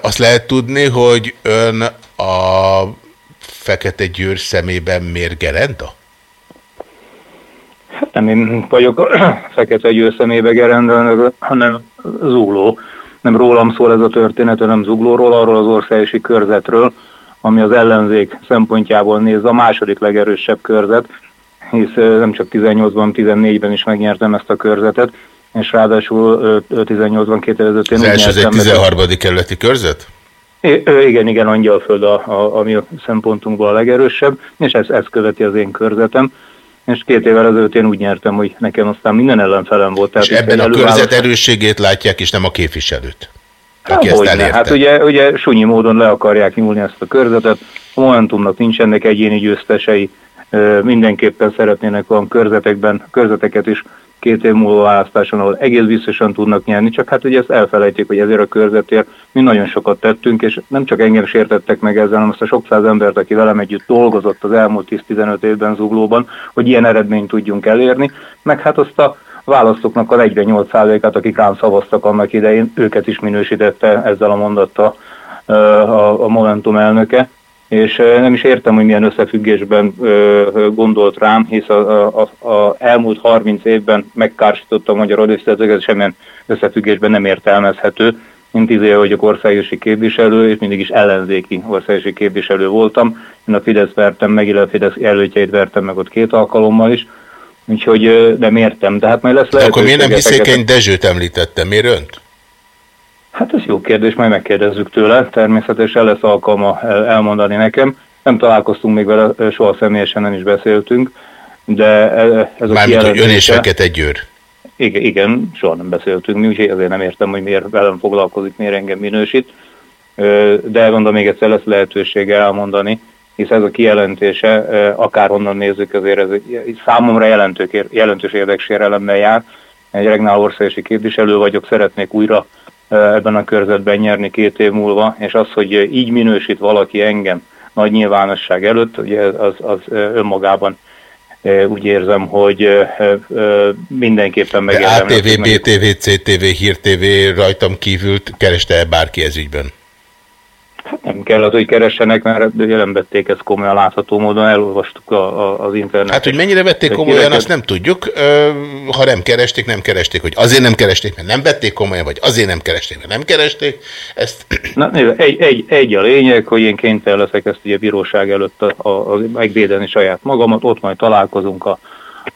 Azt lehet tudni, hogy ön a Fekete Győr szemében miért gerenda? Hát nem én vagyok Fekete Győr szemébe gerenda, hanem Zugló. Nem rólam szól ez a történet, hanem Zuglóról, arról az országosi körzetről, ami az ellenzék szempontjából néz a második legerősebb körzet, hisz nem csak 18-ban, 14-ben is megnyertem ezt a körzetet, és ráadásul 18-ban 2005-én... Az első az egy 13. kerületi körzet? I igen, igen, Angyalföld, a, a, ami a szempontunkból a legerősebb, és ez, ez követi az én körzetem. És két évvel ezelőtt én úgy nyertem, hogy nekem aztán minden ellenfelem volt. És Tehát ebben a körzet erősségét látják, és nem a képviselőt? Aki hát, ezt hát ugye, ugye sunyi módon le akarják nyúlni ezt a körzetet. A Momentumnak nincsenek egyéni győztesei, mindenképpen szeretnének olyan körzetekben, körzeteket is két év múlva választáson, ahol egész biztosan tudnak nyerni, csak hát ugye ezt elfelejtik, hogy ezért a körzetért mi nagyon sokat tettünk, és nem csak engem sértettek meg ezzel, hanem azt a sok száz embert, aki velem együtt dolgozott az elmúlt 10-15 évben Zuglóban, hogy ilyen eredményt tudjunk elérni, meg hát azt a választóknak a 48%-át, akik rám szavaztak annak idején, őket is minősítette ezzel a mondattal a, Momentum elnöke és nem is értem, hogy milyen összefüggésben gondolt rám, hisz a, a, a elmúlt 30 évben megkársította a magyar adófizetőket, semmilyen összefüggésben nem értelmezhető. Én tíz éve vagyok országosi képviselő, és mindig is ellenzéki országosi képviselő voltam. Én a Fidesz vertem meg, illetve a Fidesz előttjeit vertem meg ott két alkalommal is. Úgyhogy nem értem, de hát majd lesz lehetőség. Akkor miért nem Hiszékeny Dezsőt említette, miért önt? Hát ez jó kérdés, majd megkérdezzük tőle, természetesen lesz alkalma elmondani nekem. Nem találkoztunk még vele, soha személyesen nem is beszéltünk, de ez a Mármint, hogy ön és Fekete Győr. Igen, igen, soha nem beszéltünk mi, úgyhogy azért nem értem, hogy miért velem foglalkozik, miért engem minősít. De mondom, még egyszer lesz lehetősége elmondani, hisz ez a kijelentése, akárhonnan nézzük, azért ez számomra jelentős érdeksérelemmel jár. Egy regnál országosi képviselő vagyok, szeretnék újra ebben a körzetben nyerni két év múlva, és az, hogy így minősít valaki engem nagy nyilvánosság előtt, ugye az, az önmagában úgy érzem, hogy mindenképpen megérdemel. ATV, BTV, CTV, Hír TV rajtam kívül kereste-e bárki ez ügyben? Hát nem kellett, hogy keressenek, mert jelen vették ezt komolyan látható módon, elolvastuk a, a, az internetet. Hát, hogy mennyire vették komolyan, azt nem tudjuk. Ha nem keresték, nem keresték, hogy azért nem keresték, mert nem vették komolyan, vagy azért nem keresték, mert nem keresték. Ezt... Na, egy, egy, egy a lényeg, hogy én kénytelen leszek ezt ugye a bíróság előtt a, a, a, megvédeni saját magamat, ott majd találkozunk a,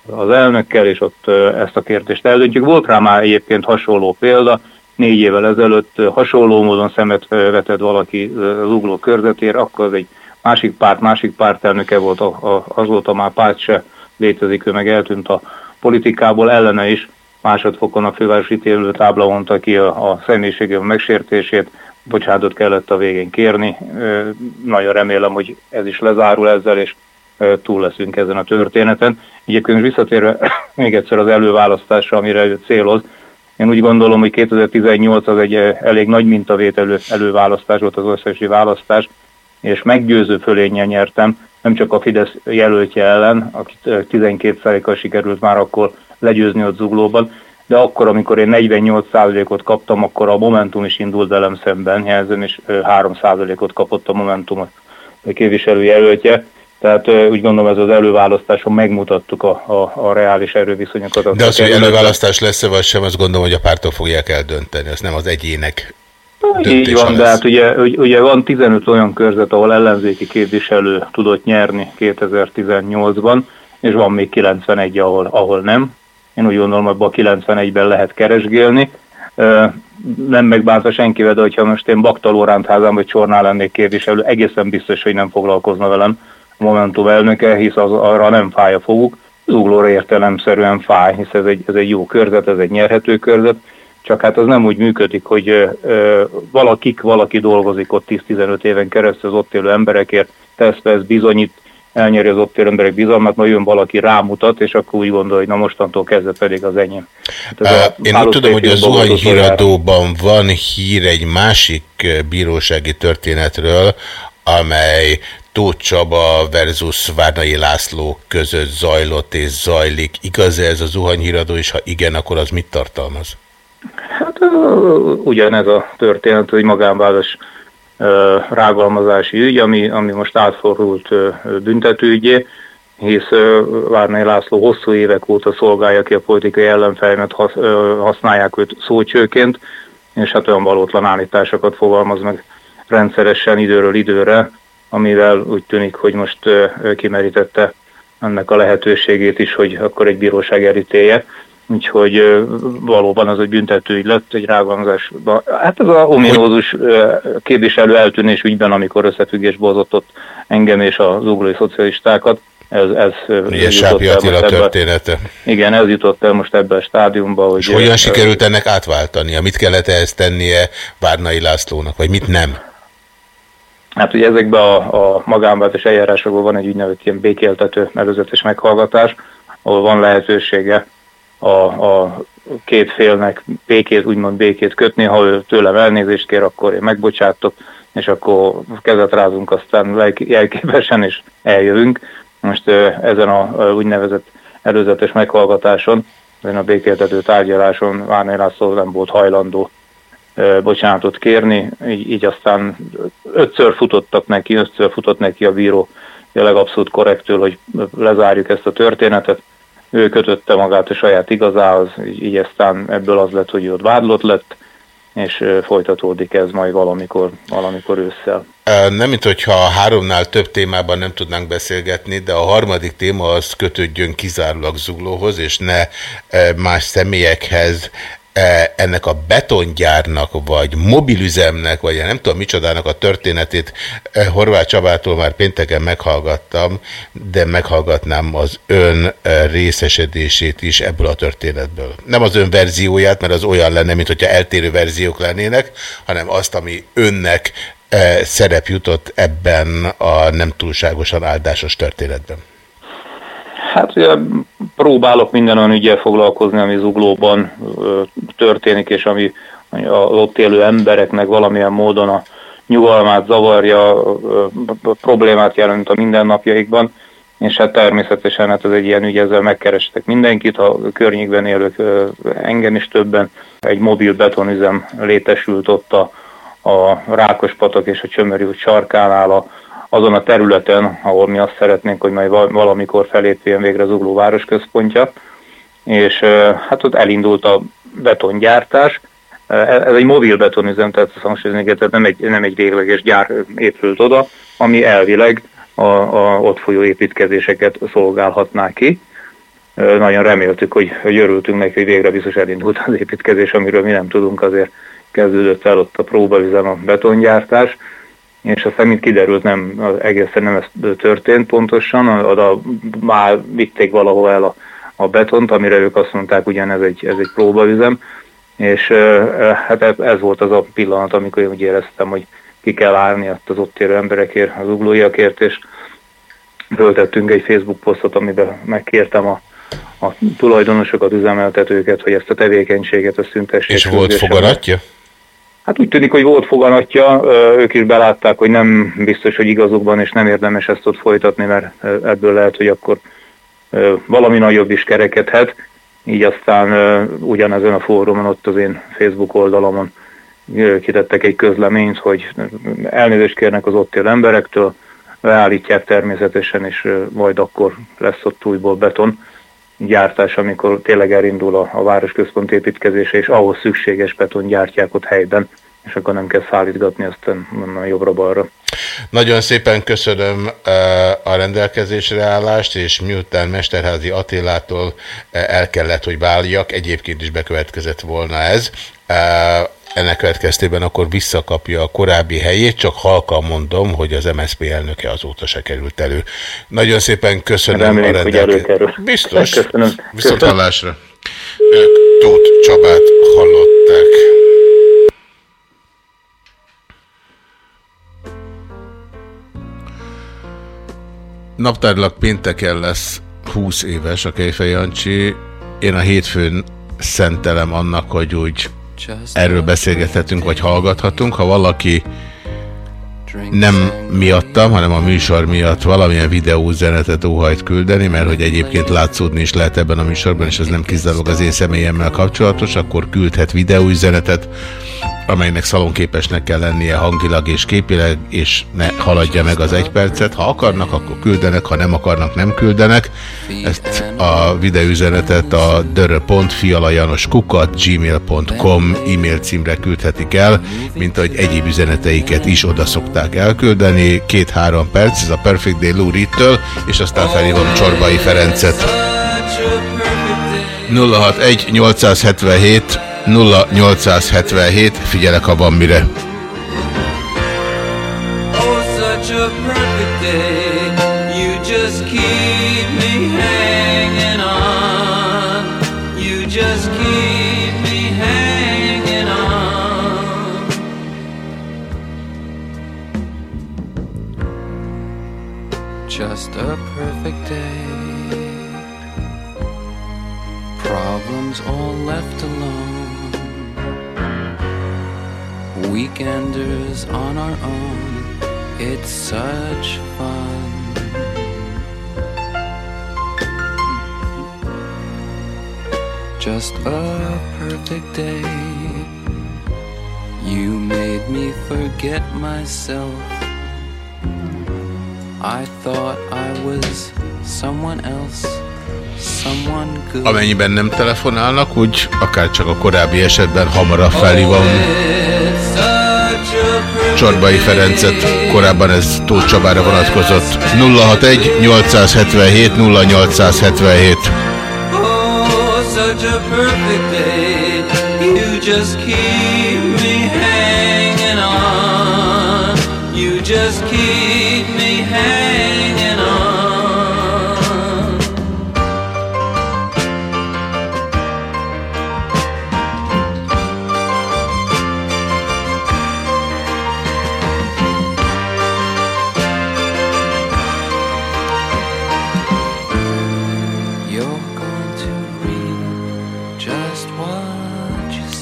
az elnökkel, és ott ezt a kérdést eldöntjük. Volt rá már egyébként hasonló példa, négy évvel ezelőtt hasonló módon szemet vetett valaki az ugló körzetére, akkor az egy másik párt, másik pártelnöke volt, azóta már párt se létezik, ő meg eltűnt a politikából, ellene is másodfokon a fővárosi ítélő tábla mondta ki a, a személyiségem megsértését, bocsánatot kellett a végén kérni. Nagyon remélem, hogy ez is lezárul ezzel, és túl leszünk ezen a történeten. Egyébként visszatérve még egyszer az előválasztásra, amire céloz, Én úgy gondolom, hogy 2018 az egy elég nagy mintavételő előválasztás volt az országosi választás, és meggyőző fölénnyel nyertem, nem csak a Fidesz jelöltje ellen, akit 12%-kal sikerült már akkor legyőzni a zuglóban, de akkor, amikor én 48%-ot kaptam, akkor a Momentum is indult velem szemben, jelzem, és 3%-ot kapott a Momentum képviselőjelöltje. Tehát úgy gondolom ez az előválasztáson megmutattuk a, a, a reális erőviszonyokat. De az, hogy előválasztás lesz-e vagy sem, azt gondolom, hogy a pártok fogják eldönteni, az nem az egyének így van, de hát ugye, ugye van 15 olyan körzet, ahol ellenzéki képviselő tudott nyerni 2018-ban, és van még 91, ahol, ahol nem. Én úgy gondolom, hogy a 91-ben lehet keresgélni. Nem megbánta senkivel, de hogyha most én Baktalóránt házám vagy Csornál lennék képviselő, egészen biztos, hogy nem foglalkozna velem Momentum elnöke, hisz az, arra nem fáj a foguk. Zuglóra értelemszerűen fáj, hisz ez egy, ez egy jó körzet, ez egy nyerhető körzet, csak hát az nem úgy működik, hogy ö, valakik, valaki dolgozik ott 10-15 éven keresztül az ott élő emberekért, tesz, ez bizonyít, elnyeri az ott élő emberek bizalmat, majd jön valaki rámutat, és akkor úgy gondolja, hogy na mostantól kezdve pedig az enyém. Hát Én úgy tudom, hogy a Zuhany híradóban van hír egy másik bírósági történetről, amely Tóth Csaba versus Várnai László között zajlott és zajlik. Igaz -e ez a Zuhany híradó, és ha igen, akkor az mit tartalmaz? Hát ugyanez a történet, hogy magánvállalas rágalmazási ügy, ami, ami most átfordult büntetőügyé, hisz Várnai László hosszú évek óta szolgálja ki a politikai ellenfejmet, használják őt szócsőként, és hát olyan valótlan állításokat fogalmaz meg rendszeresen időről időre, amivel úgy tűnik, hogy most kimerítette ennek a lehetőségét is, hogy akkor egy bíróság elítélje. Úgyhogy valóban az egy büntetőügy lett, egy rágalmazásban. Hát ez a ominózus képviselő eltűnés ügyben, amikor összefüggésbe hozott ott engem és az uglói szocialistákat, ez, ez Ilyen Sápi Attila története. Igen, ez jutott el most ebbe a stádiumba. Hogy és hogyan sikerült ennek átváltania? Mit kellett ehhez tennie Várnai Lászlónak, vagy mit nem? Hát ugye ezekben a, a magánvállatos eljárásokban van egy úgynevezett ilyen békéltető előzetes meghallgatás, ahol van lehetősége a, a két félnek békét, úgymond békét kötni, ha ő tőlem elnézést kér, akkor én megbocsátok, és akkor kezet rázunk, aztán jelképesen is eljövünk. Most ezen a úgynevezett előzetes meghallgatáson, ezen a békéltető tárgyaláson Várné László nem volt hajlandó bocsánatot kérni, így, így aztán ötször futottak neki, ötször futott neki a bíró, tényleg abszolút korrektül, hogy lezárjuk ezt a történetet, ő kötötte magát a saját igazához, így, így aztán ebből az lett, hogy ott vádlott lett, és folytatódik ez majd valamikor, valamikor ősszel. Nem, mint hogyha a háromnál több témában nem tudnánk beszélgetni, de a harmadik téma az kötődjön kizárólag zuglóhoz, és ne más személyekhez. E, ennek a betongyárnak, vagy mobilüzemnek, vagy nem tudom micsodának a történetét e, Horváth Csabától már pénteken meghallgattam, de meghallgatnám az ön e, részesedését is ebből a történetből. Nem az ön verzióját, mert az olyan lenne, mint hogyha eltérő verziók lennének, hanem azt, ami önnek szerep jutott ebben a nem túlságosan áldásos történetben. Hát ugye próbálok minden olyan ügyel foglalkozni, ami zuglóban történik, és ami az ott élő embereknek valamilyen módon a nyugalmát zavarja, problémát jelent a mindennapjaikban, és hát természetesen hát ez egy ilyen ügy, ezzel megkerestek mindenkit, a környékben élők engem is többen, egy mobil betonüzem létesült ott a, a Rákospatak és a Csömöri út sarkánál a azon a területen, ahol mi azt szeretnénk, hogy majd valamikor felépüljön végre Zugló városközpontja, és hát ott elindult a betongyártás. Ez egy mobil betonüzem, tehát tehát nem egy, nem egy végleges gyár épült oda, ami elvileg a, a ott folyó építkezéseket szolgálhatná ki. Nagyon reméltük, hogy, hogy örültünk neki, hogy végre biztos elindult az építkezés, amiről mi nem tudunk, azért kezdődött el ott a próbaüzem a betongyártás és aztán, mint kiderült, nem, egészen nem ez történt pontosan, oda már vitték valahol el a, a betont, amire ők azt mondták, ugyan ez egy, ez egy próbaüzem, és hát ez volt az a pillanat, amikor én úgy éreztem, hogy ki kell állni az ott érő emberekért, az uglóiakért, és föltettünk egy Facebook posztot, amiben megkértem a, a tulajdonosokat, üzemeltetőket, hogy ezt a tevékenységet ezt szüntessék. És volt sürgősen. foganatja? Hát úgy tűnik, hogy volt foganatja, ők is belátták, hogy nem biztos, hogy igazukban, és nem érdemes ezt ott folytatni, mert ebből lehet, hogy akkor valami nagyobb is kerekedhet. Így aztán ugyanezen a fórumon, ott az én Facebook oldalamon kitettek egy közleményt, hogy elnézést kérnek az ott élő emberektől, leállítják természetesen, és majd akkor lesz ott újból beton gyártás, amikor tényleg elindul a, a városközpont építkezése, és ahhoz szükséges beton gyártják ott helyben, és akkor nem kell szállítgatni aztán onnan jobbra-balra. Nagyon szépen köszönöm eh, a rendelkezésre állást, és miután Mesterházi Attilától eh, el kellett, hogy váljak, egyébként is bekövetkezett volna ez, eh, ennek következtében akkor visszakapja a korábbi helyét, csak halkan mondom, hogy az MSZP elnöke azóta se került elő. Nagyon szépen köszönöm Reméljük, a előkerül. Biztos. Köszönöm. Viszont hallásra. Tóth Csabát hallották. Naptárlag pénteken lesz 20 éves a Kejfej Jancsi. Én a hétfőn szentelem annak, hogy úgy erről beszélgethetünk, vagy hallgathatunk. Ha valaki nem miattam, hanem a műsor miatt valamilyen videóüzenetet óhajt küldeni, mert hogy egyébként látszódni is lehet ebben a műsorban, és ez nem kizárólag az én személyemmel kapcsolatos, akkor küldhet videóüzenetet, amelynek szalonképesnek kell lennie hangilag és képileg, és ne haladja meg az egy percet. Ha akarnak, akkor küldenek, ha nem akarnak, nem küldenek. Ezt a videóüzenetet a dörö.fialajanoskukat gmail.com e-mail címre küldhetik el, mint ahogy egyéb üzeneteiket is oda szokták elküldeni. Két-három perc, ez a Perfect Day Lou Reed-től, és aztán felhívom Csorbai Ferencet. 061 877 0877, figyelek, van mire. Oh, just a. Problems all left Weekenders on our own. It's such fun. Just a perfect day. You made me forget myself. I thought I was someone else. Amennyiben nem telefonálnak, úgy akár csak a korábbi esetben hamarabb felhívom Csorbai Ferencet, korábban ez Tóth Csabára vonatkozott. 061 877 0877. Oh, such a perfect day. Just keep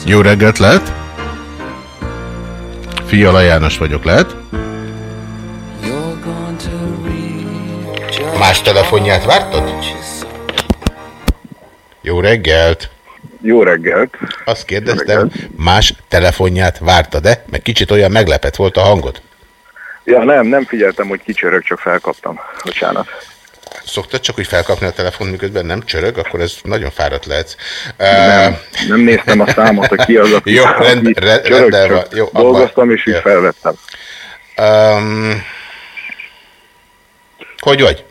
Jó reggelt, lehet? Fiala János vagyok, lehet? Más telefonját vártad? Jó reggelt! Jó reggelt! Azt kérdeztem, más telefonját vártad-e? Meg kicsit olyan meglepet volt a hangod. Ja, nem, nem figyeltem, hogy kicsörög, csak felkaptam. Bocsánat. Szoktad csak úgy felkapni a telefon, miközben nem csörög, akkor ez nagyon fáradt lehetsz. Nem, nem néztem a számot, hogy ki az, aki Jó, rend, rend, csörög, rendben van. Jó, abba- dolgoztam, és így Jó. felvettem. Um, hogy vagy?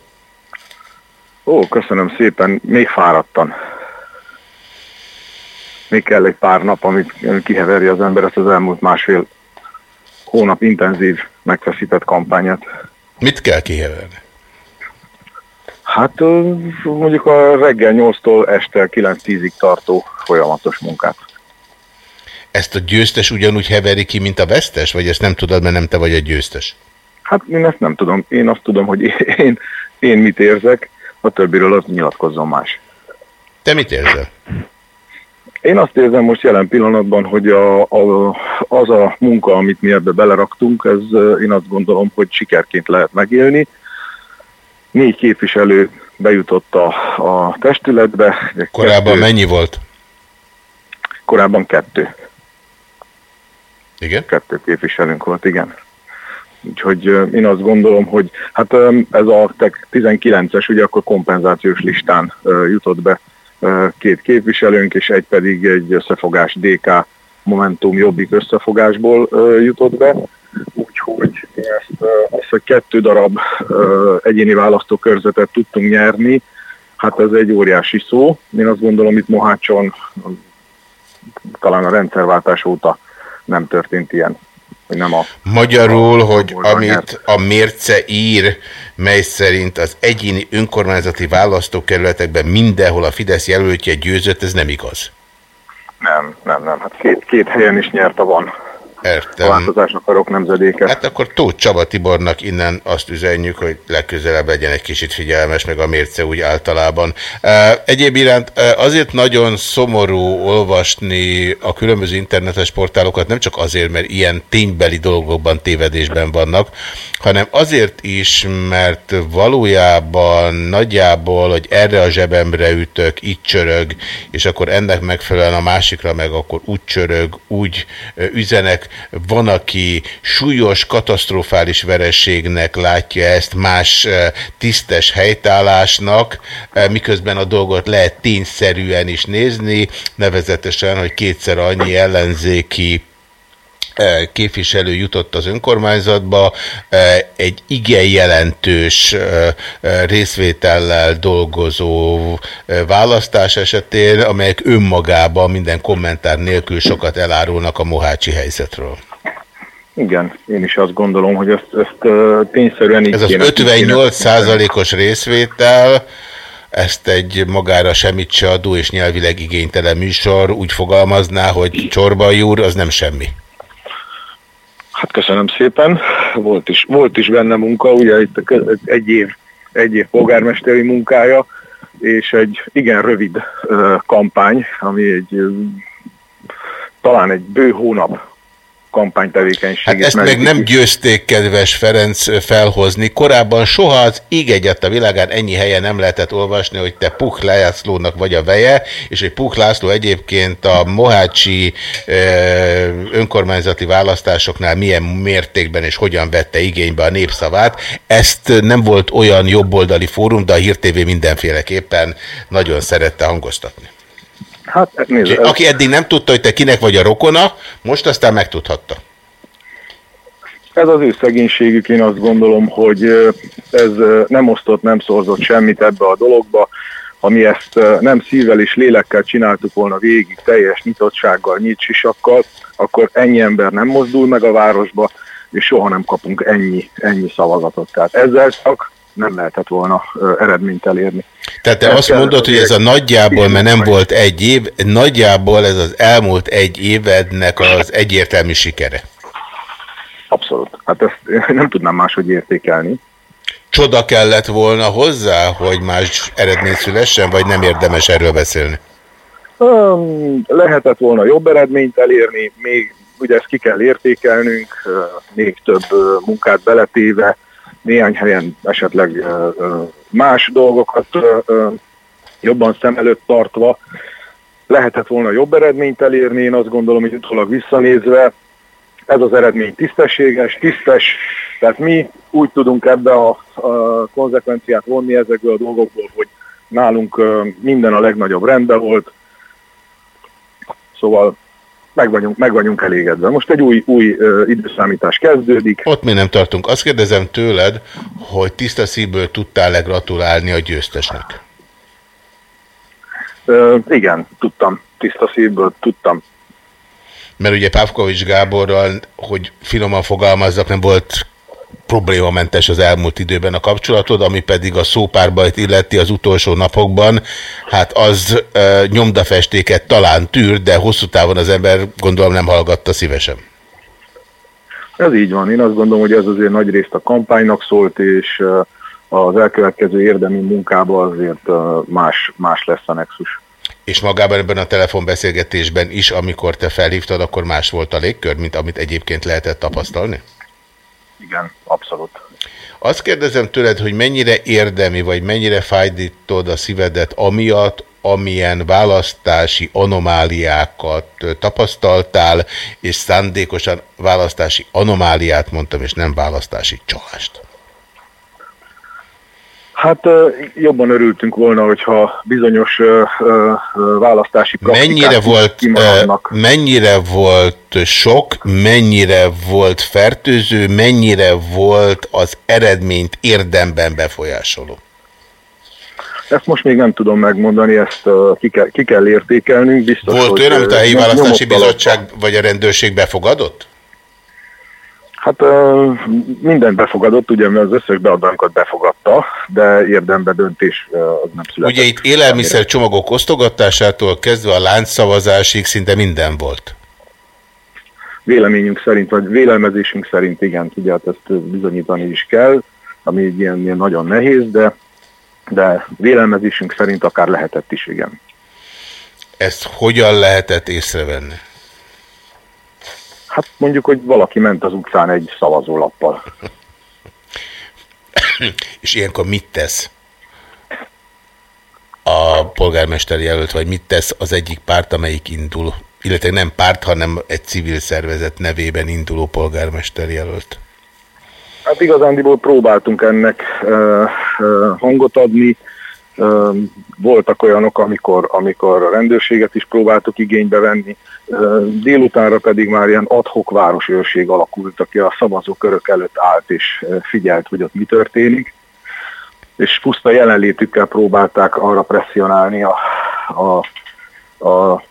Ó, köszönöm szépen, még fáradtan. Még kell egy pár nap, amit kiheveri az ember ezt az elmúlt másfél hónap intenzív, megfeszített kampányát. Mit kell kiheverni? Hát mondjuk a reggel 8-tól este 9-10-ig tartó folyamatos munkát. Ezt a győztes ugyanúgy heveri ki, mint a vesztes? Vagy ezt nem tudod, mert nem te vagy a győztes? Hát én ezt nem tudom. Én azt tudom, hogy én, én mit érzek, a többiről az nyilatkozzon más. Te mit érzel? Én azt érzem most jelen pillanatban, hogy a, a, az a munka, amit mi ebbe beleraktunk, ez én azt gondolom, hogy sikerként lehet megélni. Négy képviselő bejutott a, a testületbe. Korábban kettő, mennyi volt? Korábban kettő. Igen? Kettő képviselőnk volt, igen. Úgyhogy én azt gondolom, hogy hát ez a TEK 19-es, ugye akkor kompenzációs listán jutott be két képviselőnk, és egy pedig egy összefogás DK Momentum Jobbik összefogásból jutott be. Úgyhogy ezt, ö, azt, hogy kettő darab egyéni választókörzetet tudtunk nyerni, hát ez egy óriási szó. Én azt gondolom, itt Mohácson talán a rendszerváltás óta nem történt ilyen. Hogy nem a, Magyarul, hogy Hol van amit nyert. a mérce ír, mely szerint az egyéni önkormányzati választókerületekben mindenhol a Fidesz jelöltje győzött, ez nem igaz. nem, nem, nem. Hát két, két helyen is nyert a van. Értem. A változásnak akarok nemzedéke. Hát akkor Tóth Csaba Tibornak innen azt üzenjük, hogy legközelebb legyen egy kicsit figyelmes, meg a mérce úgy általában. Egyéb iránt azért nagyon szomorú olvasni a különböző internetes portálokat, nem csak azért, mert ilyen ténybeli dolgokban tévedésben vannak, hanem azért is, mert valójában nagyjából, hogy erre a zsebemre ütök, itt csörög, és akkor ennek megfelelően a másikra meg akkor úgy csörög, úgy ö, üzenek. Van, aki súlyos, katasztrofális vereségnek látja ezt más ö, tisztes helytállásnak, ö, miközben a dolgot lehet tényszerűen is nézni, nevezetesen, hogy kétszer annyi ellenzéki eh, képviselő jutott az önkormányzatba, egy igen jelentős részvétellel dolgozó választás esetén, amelyek önmagában minden kommentár nélkül sokat elárulnak a mohácsi helyzetről. Igen, én is azt gondolom, hogy ezt, ezt tényszerűen így Ez az kéne- 58 százalékos részvétel, ezt egy magára semmit se adó és nyelvileg igénytelen műsor úgy fogalmazná, hogy Csorbai úr, az nem semmi. Hát köszönöm szépen. Volt is, volt is benne munka, ugye itt egy év, egy év polgármesteri munkája, és egy igen rövid kampány, ami egy talán egy bő hónap kampánytevékenység. Hát ezt meg nem győzték, kedves Ferenc, felhozni. Korábban soha az ég egyet a világán ennyi helyen nem lehetett olvasni, hogy te Puk Lászlónak vagy a veje, és hogy Puk László egyébként a Mohácsi önkormányzati választásoknál milyen mértékben és hogyan vette igénybe a népszavát. Ezt nem volt olyan jobboldali fórum, de a Hír TV mindenféleképpen nagyon szerette hangoztatni. Hát nézd, ez- Aki eddig nem tudta, hogy te kinek vagy a rokona, most aztán megtudhatta. Ez az ő szegénységük, én azt gondolom, hogy ez nem osztott, nem szorzott semmit ebbe a dologba. Ha mi ezt nem szívvel és lélekkel csináltuk volna végig, teljes nyitottsággal, nyílt sisakkal, akkor ennyi ember nem mozdul meg a városba, és soha nem kapunk ennyi, ennyi szavazatot. Tehát ezzel csak nem lehetett volna eredményt elérni. Tehát te Ezt azt mondod, hogy ez a nagyjából, mert nem volt egy év, nagyjából ez az elmúlt egy évednek az egyértelmű sikere. Abszolút. Hát ezt nem tudnám máshogy értékelni. Csoda kellett volna hozzá, hogy más eredmény szülessen, vagy nem érdemes erről beszélni? Lehetett volna jobb eredményt elérni, még ugye ezt ki kell értékelnünk, még több munkát beletéve, néhány helyen esetleg más dolgokat jobban szem előtt tartva. Lehetett volna jobb eredményt elérni, én azt gondolom, hogy utólag visszanézve ez az eredmény tisztességes, tisztes, tehát mi úgy tudunk ebbe a, a konzekvenciát vonni ezekből a dolgokból, hogy nálunk minden a legnagyobb rendben volt, Szóval meg vagyunk, meg vagyunk elégedve. Most egy új, új ö, időszámítás kezdődik. Ott mi nem tartunk. Azt kérdezem tőled, hogy tiszta szívből tudtál-e gratulálni a győztesnek? Ö, igen, tudtam, tiszta szívből tudtam. Mert ugye Pávkovics Gáborral, hogy finoman fogalmazzak, nem volt problémamentes az elmúlt időben a kapcsolatod, ami pedig a szópárbajt illeti az utolsó napokban, hát az e, nyomdafestéket talán tűr, de hosszú távon az ember gondolom nem hallgatta szívesen. Ez így van. Én azt gondolom, hogy ez azért nagy részt a kampánynak szólt, és az elkövetkező érdemi munkában azért más, más lesz a nexus. És magában ebben a telefonbeszélgetésben is, amikor te felhívtad, akkor más volt a légkör, mint amit egyébként lehetett tapasztalni? Igen, abszolút. Azt kérdezem tőled, hogy mennyire érdemi, vagy mennyire fájdítod a szívedet amiatt, amilyen választási anomáliákat tapasztaltál, és szándékosan választási anomáliát mondtam, és nem választási csalást. Hát jobban örültünk volna, hogyha bizonyos választási praktikák mennyire volt, mennyire volt sok, mennyire volt fertőző, mennyire volt az eredményt érdemben befolyásoló? Ezt most még nem tudom megmondani, ezt ki, kell, ki kell értékelnünk. Biztos, Volt olyan, amit a helyi választási bizottság vagy a rendőrség befogadott? Hát mindent befogadott, ugye mert az összes beadványokat befogadta, de érdembe döntés az nem született. Ugye itt élelmiszer csomagok osztogatásától kezdve a láncszavazásig szinte minden volt. Véleményünk szerint, vagy vélelmezésünk szerint igen, ugye hát ezt bizonyítani is kell, ami ilyen, ilyen nagyon nehéz, de de vélelmezésünk szerint akár lehetett is, igen. Ezt hogyan lehetett észrevenni? Hát mondjuk, hogy valaki ment az utcán egy szavazólappal. És ilyenkor mit tesz a polgármester jelölt, vagy mit tesz az egyik párt, amelyik indul? Illetve nem párt, hanem egy civil szervezet nevében induló polgármester jelölt. Hát igazándiból próbáltunk ennek uh, uh, hangot adni. Voltak olyanok, amikor, amikor a rendőrséget is próbáltuk igénybe venni. Délutánra pedig már ilyen adhok városőrség alakult, aki a szavazókörök előtt állt és figyelt, hogy ott mi történik. És puszta jelenlétükkel próbálták arra presszionálni a, a, a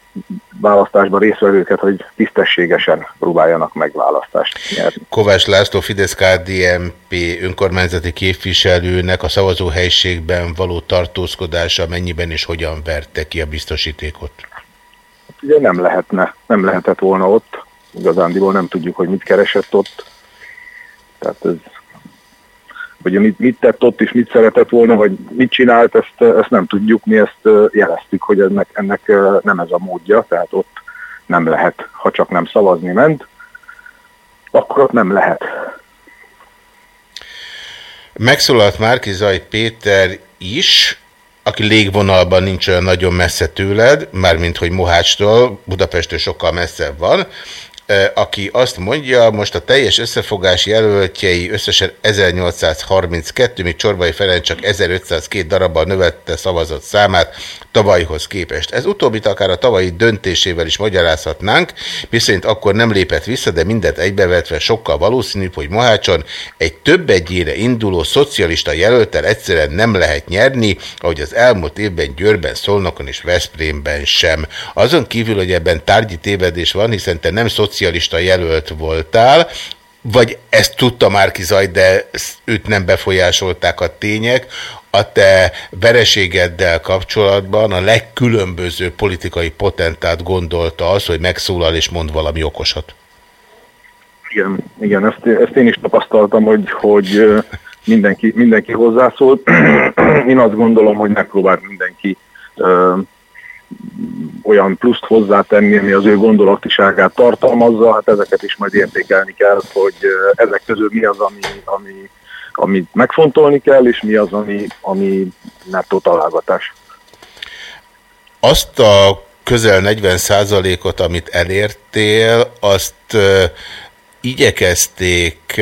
választásban részvevőket, hogy tisztességesen próbáljanak meg választást nyerni. Kovács László, Fidesz KDMP önkormányzati képviselőnek a szavazóhelységben való tartózkodása mennyiben és hogyan verte ki a biztosítékot? Hát ugye nem lehetne, nem lehetett volna ott, igazándiból nem tudjuk, hogy mit keresett ott. Tehát ez hogy mit, mit tett ott és mit szeretett volna, vagy mit csinált, ezt, ezt nem tudjuk, mi ezt jeleztük, hogy ennek, ennek nem ez a módja, tehát ott nem lehet, ha csak nem szavazni ment, akkor ott nem lehet. Megszólalt Márki Zaj Péter is, aki légvonalban nincs olyan nagyon messze tőled, mármint hogy Mohácstól, Budapestől sokkal messzebb van, aki azt mondja, most a teljes összefogás jelöltjei összesen 1832, míg Csorbai Ferenc csak 1502 darabban növette szavazott számát tavalyhoz képest. Ez utóbbit akár a tavalyi döntésével is magyarázhatnánk, miszerint akkor nem lépett vissza, de mindet egybevetve sokkal valószínűbb, hogy Mohácson egy több egyére induló szocialista jelöltel egyszerűen nem lehet nyerni, ahogy az elmúlt évben Győrben, Szolnokon és Veszprémben sem. Azon kívül, hogy ebben tárgyi tévedés van, hiszen te nem szocialista szocialista jelölt voltál, vagy ezt tudta Márki Zaj, de őt nem befolyásolták a tények, a te vereségeddel kapcsolatban a legkülönböző politikai potentát gondolta az, hogy megszólal és mond valami okosat. Igen, igen ezt, ezt én is tapasztaltam, hogy, hogy mindenki, mindenki hozzászólt. Én azt gondolom, hogy megpróbált mindenki olyan pluszt hozzátenni, ami az ő gondolatiságát tartalmazza, hát ezeket is majd értékelni kell, hogy ezek közül mi az, ami, ami, amit megfontolni kell, és mi az, ami, ami nettó találgatás. Azt a közel 40 ot amit elértél, azt igyekezték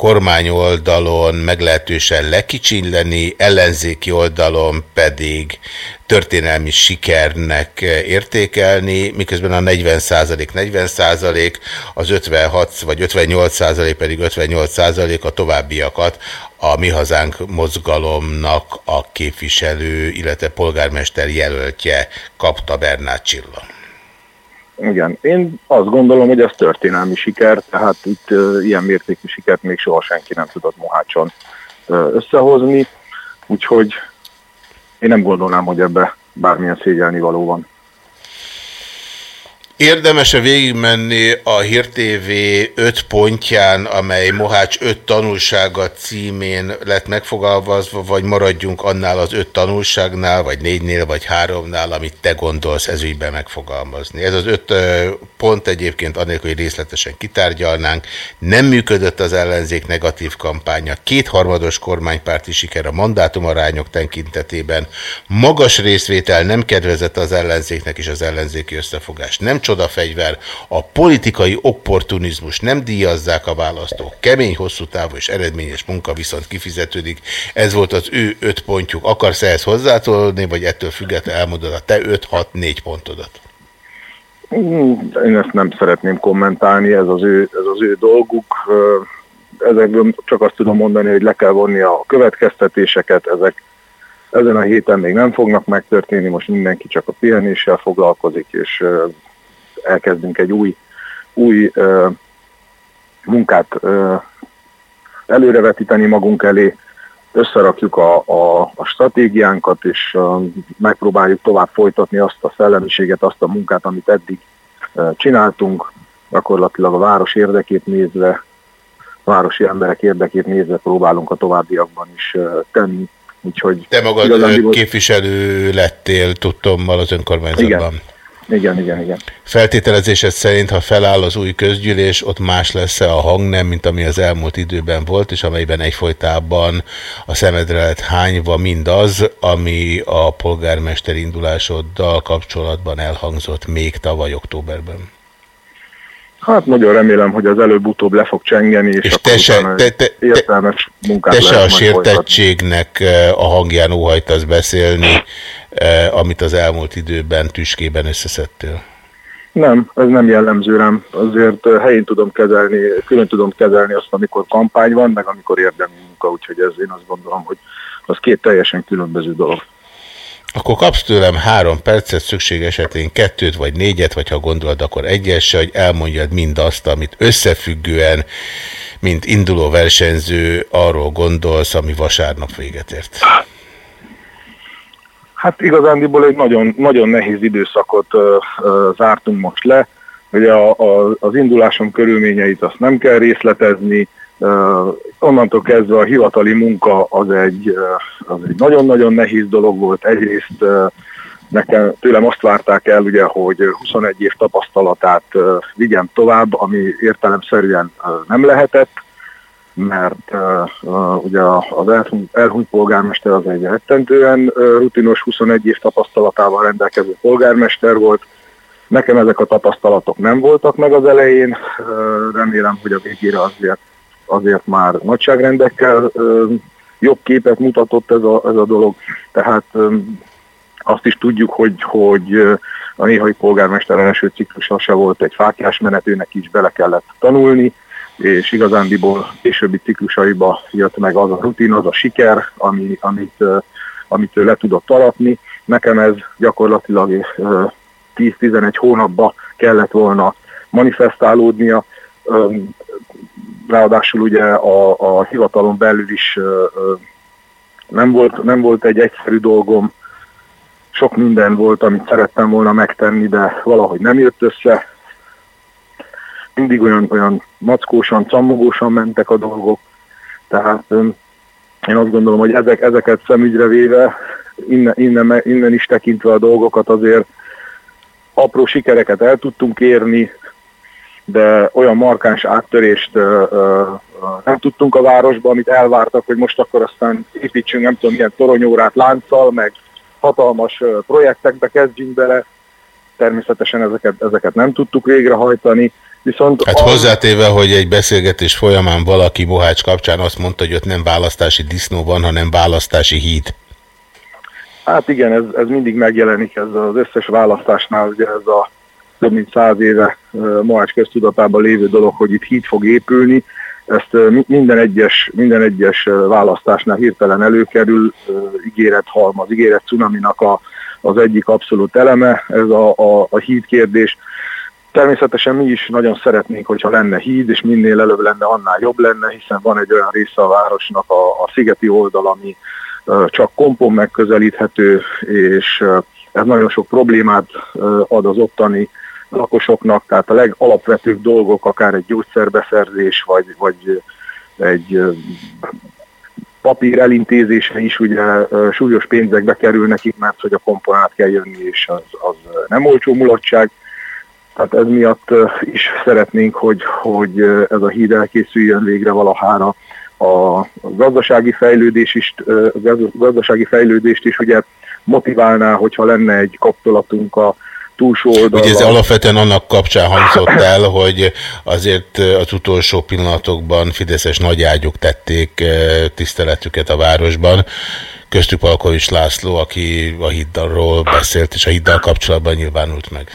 kormányoldalon meglehetősen lekicsinleni, ellenzéki oldalon pedig történelmi sikernek értékelni, miközben a 40 százalék 40 százalék, az 56 vagy 58 százalék pedig 58 százalék a továbbiakat a Mi Hazánk mozgalomnak a képviselő, illetve polgármester jelöltje kapta Bernát Csilla. Igen, én azt gondolom, hogy ez történelmi siker, tehát itt uh, ilyen mértékű sikert még soha senki nem tudott Mohácson uh, összehozni, úgyhogy én nem gondolnám, hogy ebbe bármilyen szégyelni való van. Érdemes-e végigmenni a Hír TV 5 pontján, amely Mohács 5 tanulsága címén lett megfogalmazva, vagy maradjunk annál az 5 tanulságnál, vagy 4-nél, vagy 3-nál, amit te gondolsz ezügyben megfogalmazni? Ez az 5 pont egyébként anélkül, hogy részletesen kitárgyalnánk. Nem működött az ellenzék negatív kampánya. Kétharmados kormánypárti siker a mandátumarányok tekintetében. Magas részvétel nem kedvezett az ellenzéknek és az ellenzéki összefogás. Nem csodafegyver, a politikai opportunizmus nem díjazzák a választók. Kemény, hosszú távú és eredményes munka viszont kifizetődik. Ez volt az ő öt pontjuk. Akarsz ehhez hozzátolni, vagy ettől függetlenül elmondod a te 5-6-4 pontodat? Hmm, Én ezt nem szeretném kommentálni, ez az ő, ez az ő dolguk. Ezekből csak azt tudom mondani, hogy le kell vonni a következtetéseket, ezek ezen a héten még nem fognak megtörténni, most mindenki csak a pihenéssel foglalkozik, és elkezdünk egy új, új munkát előrevetíteni magunk elé, összerakjuk a, a, a stratégiánkat, és uh, megpróbáljuk tovább folytatni azt a szellemiséget, azt a munkát, amit eddig uh, csináltunk, gyakorlatilag a város érdekét nézve, a városi emberek érdekét nézve próbálunk a továbbiakban is uh, tenni. Úgyhogy Te magad igazán, képviselő lettél tudtommal az önkormányzatban. Igen. Igen, igen, igen. Feltételezésed szerint, ha feláll az új közgyűlés, ott más lesz -e a hangnem, mint ami az elmúlt időben volt, és amelyben egyfolytában a szemedre lett hányva mindaz, ami a polgármester indulásoddal kapcsolatban elhangzott még tavaly októberben. Hát nagyon remélem, hogy az előbb-utóbb le fog csengeni, és, és te se, te, te, értelmes munkát te se a sértettségnek a hangján óhajtasz beszélni, amit az elmúlt időben tüskében összeszedtél. Nem, ez nem jellemző rám. Azért helyén tudom kezelni, külön tudom kezelni azt, amikor kampány van, meg amikor érdemi munka, úgyhogy ez én azt gondolom, hogy az két teljesen különböző dolog. Akkor kapsz tőlem három percet, szükség esetén kettőt, vagy négyet, vagy ha gondolod, akkor egyes, hogy elmondjad mindazt, amit összefüggően, mint induló versenyző arról gondolsz, ami vasárnap véget ért. Hát igazándiból egy nagyon, nagyon nehéz időszakot uh, uh, zártunk most le. Ugye a, a, az indulásom körülményeit azt nem kell részletezni, onnantól kezdve a hivatali munka az egy, az egy nagyon-nagyon nehéz dolog volt. Egyrészt nekem tőlem azt várták el, ugye, hogy 21 év tapasztalatát vigyem tovább, ami értelemszerűen nem lehetett, mert uh, ugye az elhunyt, elhunyt polgármester az egy rettentően rutinos 21 év tapasztalatával rendelkező polgármester volt. Nekem ezek a tapasztalatok nem voltak meg az elején, remélem, hogy a végére azért azért már nagyságrendekkel jobb képet mutatott ez a, ez a dolog, tehát azt is tudjuk, hogy, hogy a néhai polgármester első ciklusa se volt egy fákjás menetőnek is bele kellett tanulni, és igazándiból későbbi ciklusaiba jött meg az a rutin, az a siker, ami, amit, amit ő le tudott aratni. Nekem ez gyakorlatilag 10-11 hónapba kellett volna manifestálódnia, ráadásul ugye a, a hivatalon belül is nem volt, nem volt egy egyszerű dolgom, sok minden volt, amit szerettem volna megtenni, de valahogy nem jött össze. Mindig olyan, olyan mackósan, cammogósan mentek a dolgok, tehát én azt gondolom, hogy ezek, ezeket szemügyre véve, innen, innen, innen is tekintve a dolgokat azért apró sikereket el tudtunk érni, de olyan markáns áttörést nem tudtunk a városba, amit elvártak, hogy most akkor aztán építsünk nem tudom milyen toronyórát lánccal, meg hatalmas projektekbe kezdjünk bele. Természetesen ezeket, ezeket nem tudtuk végrehajtani. Viszont hát a... hozzátéve, hogy egy beszélgetés folyamán valaki Mohács kapcsán azt mondta, hogy ott nem választási disznó van, hanem választási híd. Hát igen, ez, ez mindig megjelenik, ez az összes választásnál, ugye ez a több mint száz éve Mohács köztudatában lévő dolog, hogy itt híd fog épülni. Ezt minden egyes, minden egyes választásnál hirtelen előkerül, ígéret halmaz, ígéret cunaminak a, az egyik abszolút eleme, ez a, a, a híd kérdés. Természetesen mi is nagyon szeretnénk, hogyha lenne híd, és minél előbb lenne, annál jobb lenne, hiszen van egy olyan része a városnak, a, a szigeti oldal, ami csak kompon megközelíthető, és ez nagyon sok problémát ad az ottani lakosoknak, tehát a legalapvetőbb dolgok, akár egy gyógyszerbeszerzés, vagy, vagy egy papír elintézése is ugye súlyos pénzekbe kerül nekik, mert hogy a komponát kell jönni, és az, az nem olcsó mulatság. Tehát ez miatt is szeretnénk, hogy, hogy ez a híd elkészüljön végre valahára. A, gazdasági fejlődés is, gazdasági fejlődést is ugye motiválná, hogyha lenne egy kapcsolatunk a túlsó oldalon. Ugye ez alapvetően annak kapcsán hangzott el, hogy azért az utolsó pillanatokban fideszes nagyágyuk tették eh, tiszteletüket a városban. Köztük Palkovics László, aki a hiddalról beszélt, és a hiddal kapcsolatban nyilvánult meg.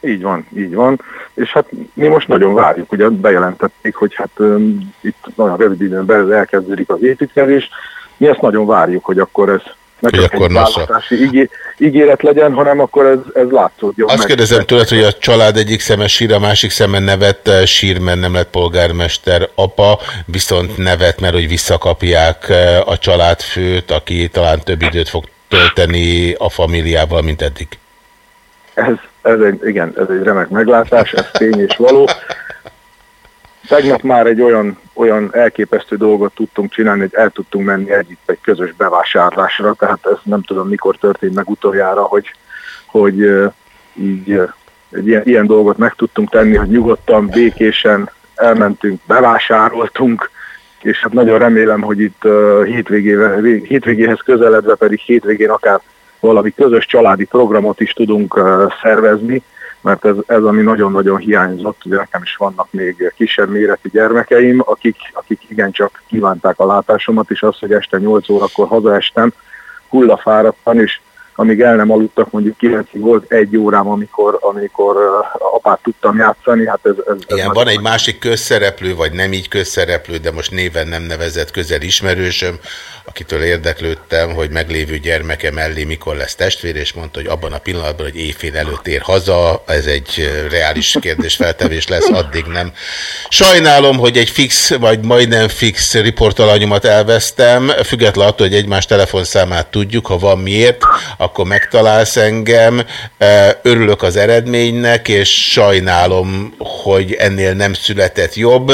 Így van, így van. És hát mi most nagyon várjuk, ugye bejelentették, hogy hát um, itt nagyon rövid időn belül elkezdődik az építkezés. Mi ezt nagyon várjuk, hogy akkor ez ne csak akkor egy választási ígé, ígéret legyen, hanem akkor ez, ez látszódjon. Azt meg. kérdezem tőled, hogy a család egyik szeme sír, a másik szeme nevet, eh, sír, mert nem lett polgármester apa, viszont nevet, mert hogy visszakapják eh, a családfőt, aki talán több időt fog tölteni a familiával, mint eddig. Ez, ez egy, igen, ez egy remek meglátás, ez tény és való. Tegnap már egy olyan, olyan elképesztő dolgot tudtunk csinálni, hogy el tudtunk menni együtt egy közös bevásárlásra, tehát ez nem tudom mikor történt meg utoljára, hogy, hogy így egy ilyen, ilyen dolgot meg tudtunk tenni, hogy nyugodtan, békésen elmentünk, bevásároltunk, és hát nagyon remélem, hogy itt hétvégével, hétvégéhez közeledve pedig hétvégén akár valami közös családi programot is tudunk szervezni, mert ez, ez ami nagyon-nagyon hiányzott, ugye nekem is vannak még kisebb méretű gyermekeim, akik, akik igencsak kívánták a látásomat, és az, hogy este 8 órakor hazaestem, hullafáradtan, és amíg el nem aludtak, mondjuk 9 volt egy órám, amikor, amikor uh, apát tudtam játszani, hát ez, ez, ez Igen, van egy másik közszereplő, vagy nem így közszereplő, de most néven nem nevezett közel ismerősöm, akitől érdeklődtem, hogy meglévő gyermeke mellé mikor lesz testvér, és mondta, hogy abban a pillanatban, hogy éjfél előtt ér haza, ez egy eh, reális kérdésfeltevés lesz, addig nem. Sajnálom, hogy egy fix, vagy majdnem fix riportalanyomat elvesztem, függetlenül attól, hogy egymás telefonszámát tudjuk, ha van miért, akkor megtalálsz engem. Örülök az eredménynek, és sajnálom, hogy ennél nem született jobb.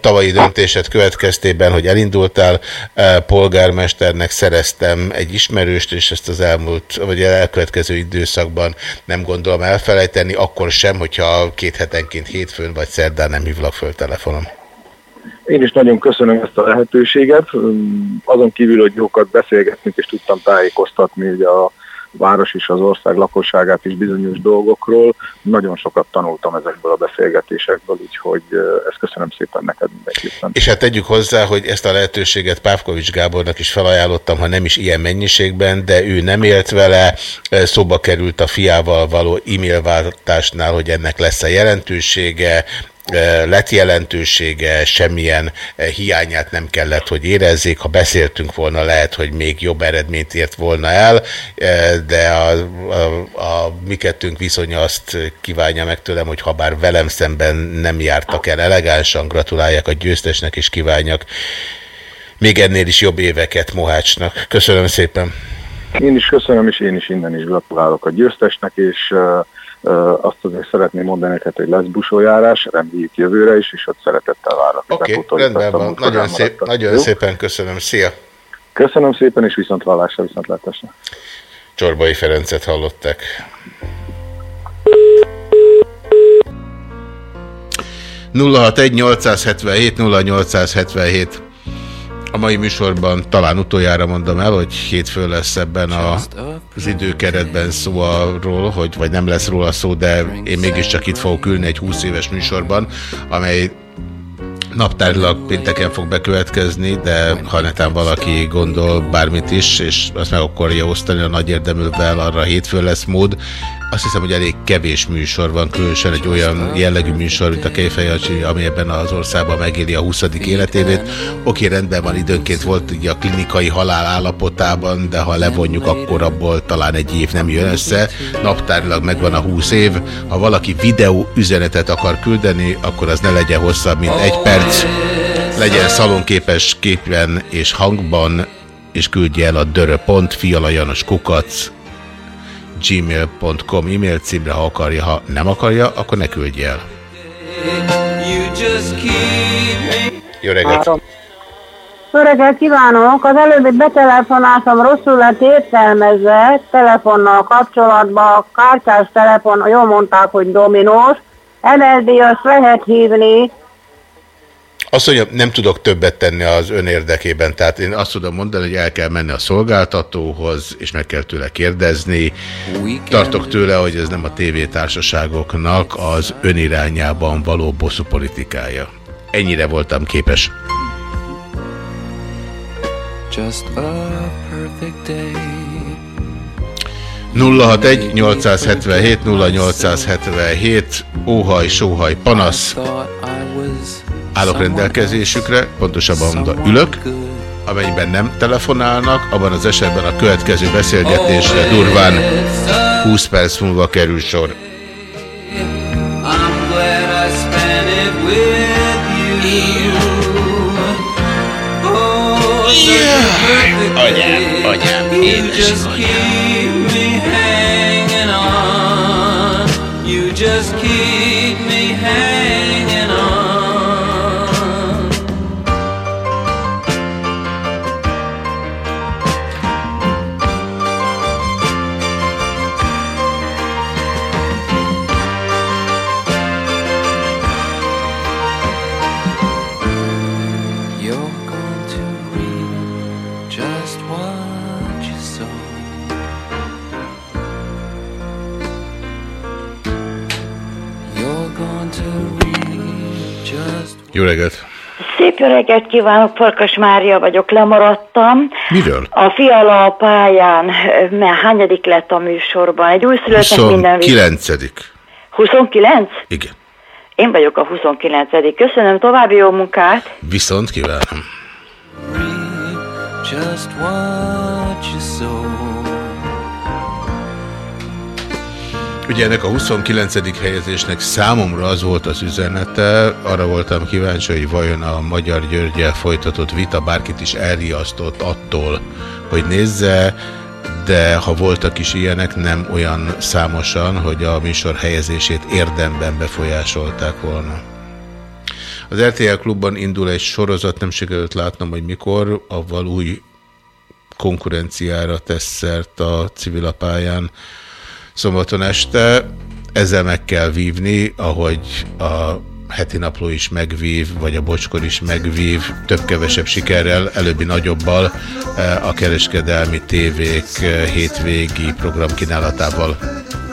Tavalyi döntésed következtében, hogy elindultál polgármesternek, szereztem egy ismerőst, és ezt az elmúlt, vagy elkövetkező időszakban nem gondolom elfelejteni, akkor sem, hogyha két hetenként hétfőn vagy szerdán nem hívlak föl telefonom. Én is nagyon köszönöm ezt a lehetőséget. Azon kívül, hogy jókat beszélgetünk, és tudtam tájékoztatni hogy a város és az ország lakosságát is bizonyos dolgokról. Nagyon sokat tanultam ezekből a beszélgetésekből, úgyhogy ezt köszönöm szépen neked mindenképpen. És hát tegyük hozzá, hogy ezt a lehetőséget Pávkovics Gábornak is felajánlottam, ha nem is ilyen mennyiségben, de ő nem élt vele, szóba került a fiával való e-mailváltásnál, hogy ennek lesz a jelentősége, lett jelentősége, semmilyen hiányát nem kellett, hogy érezzék. Ha beszéltünk volna, lehet, hogy még jobb eredményt ért volna el, de a, a, a mi kettőnk viszonya azt kívánja meg tőlem, hogy ha bár velem szemben nem jártak el elegánsan, gratulálják a győztesnek, és kívánjak még ennél is jobb éveket Mohácsnak. Köszönöm szépen! Én is köszönöm, és én is innen is gratulálok a győztesnek, és uh, azt azért szeretném mondani neked, hogy lesz busójárás, reméljük jövőre is, és ott szeretettel várok. Oké, okay, rendben van. Nagyon, szép, nagyon Jó? szépen köszönöm. Szia! Köszönöm szépen, és viszontlátásra, viszontlátásra. Csorbai Ferencet hallották. nulla 0877 0877 a mai műsorban talán utoljára mondom el, hogy hétfő lesz ebben a, az időkeretben szó arról, hogy, vagy nem lesz róla szó, de én mégiscsak itt fogok ülni egy 20 éves műsorban, amely naptárilag pénteken fog bekövetkezni, de ha netán valaki gondol bármit is, és azt meg akarja osztani a nagy érdeművel, arra hétfő lesz mód. Azt hiszem, hogy elég kevés műsor van, különösen egy olyan jellegű műsor, mint a Kejfejacsi, ami ebben az országban megéli a 20. életévét. Oké, rendben van, időnként volt ugye a klinikai halál állapotában, de ha levonjuk, akkor abból talán egy év nem jön össze. Naptárilag megvan a 20 év. Ha valaki videó üzenetet akar küldeni, akkor az ne legyen hosszabb, mint egy perc. Legyen szalonképes képen és hangban, és küldje el a dörö.fialajanos kukac gmail.com e-mail címre, ha akarja, ha nem akarja, akkor ne küldje el. Jó reggelt! Jó reggelt kívánok! Az előbbi betelefonáltam rosszul lett értelmezve telefonnal kapcsolatban, a kártyás telefon, jól mondták, hogy dominós, NLD azt lehet hívni, Azt mondja, nem tudok többet tenni az ön érdekében, tehát én azt tudom mondani, hogy el kell menni a szolgáltatóhoz, és meg kell tőle kérdezni. Tartok tőle, hogy ez nem a tévétársaságoknak az önirányában való bosszú politikája. Ennyire voltam képes. Just a perfect day. 061 877 0877 óhaj, sóhaj, panasz. Állok rendelkezésükre, pontosabban mondva ülök. Amennyiben nem telefonálnak, abban az esetben a következő beszélgetésre durván 20 perc múlva kerül sor. Yeah. Anyám, anyám, édes Jó reggelt! Szép jó reggelt kívánok, Farkas Mária vagyok, lemaradtam. Miről? A fiala pályán, mert hányadik lett a műsorban? Egy újszülöttnek minden vissza. 29. 29? Igen. Én vagyok a 29 Köszönöm, további jó munkát. Viszont kívánom. just what you sow. Ugye ennek a 29. helyezésnek számomra az volt az üzenete, arra voltam kíváncsi, hogy vajon a Magyar Györgyel folytatott vita bárkit is elriasztott attól, hogy nézze, de ha voltak is ilyenek, nem olyan számosan, hogy a műsor helyezését érdemben befolyásolták volna. Az RTL klubban indul egy sorozat, nem sikerült látnom, hogy mikor, avval új konkurenciára tesz szert a civilapályán szombaton este. Ezzel meg kell vívni, ahogy a heti napló is megvív, vagy a bocskor is megvív, több-kevesebb sikerrel, előbbi nagyobbal eh, a kereskedelmi tévék eh, hétvégi programkínálatával. It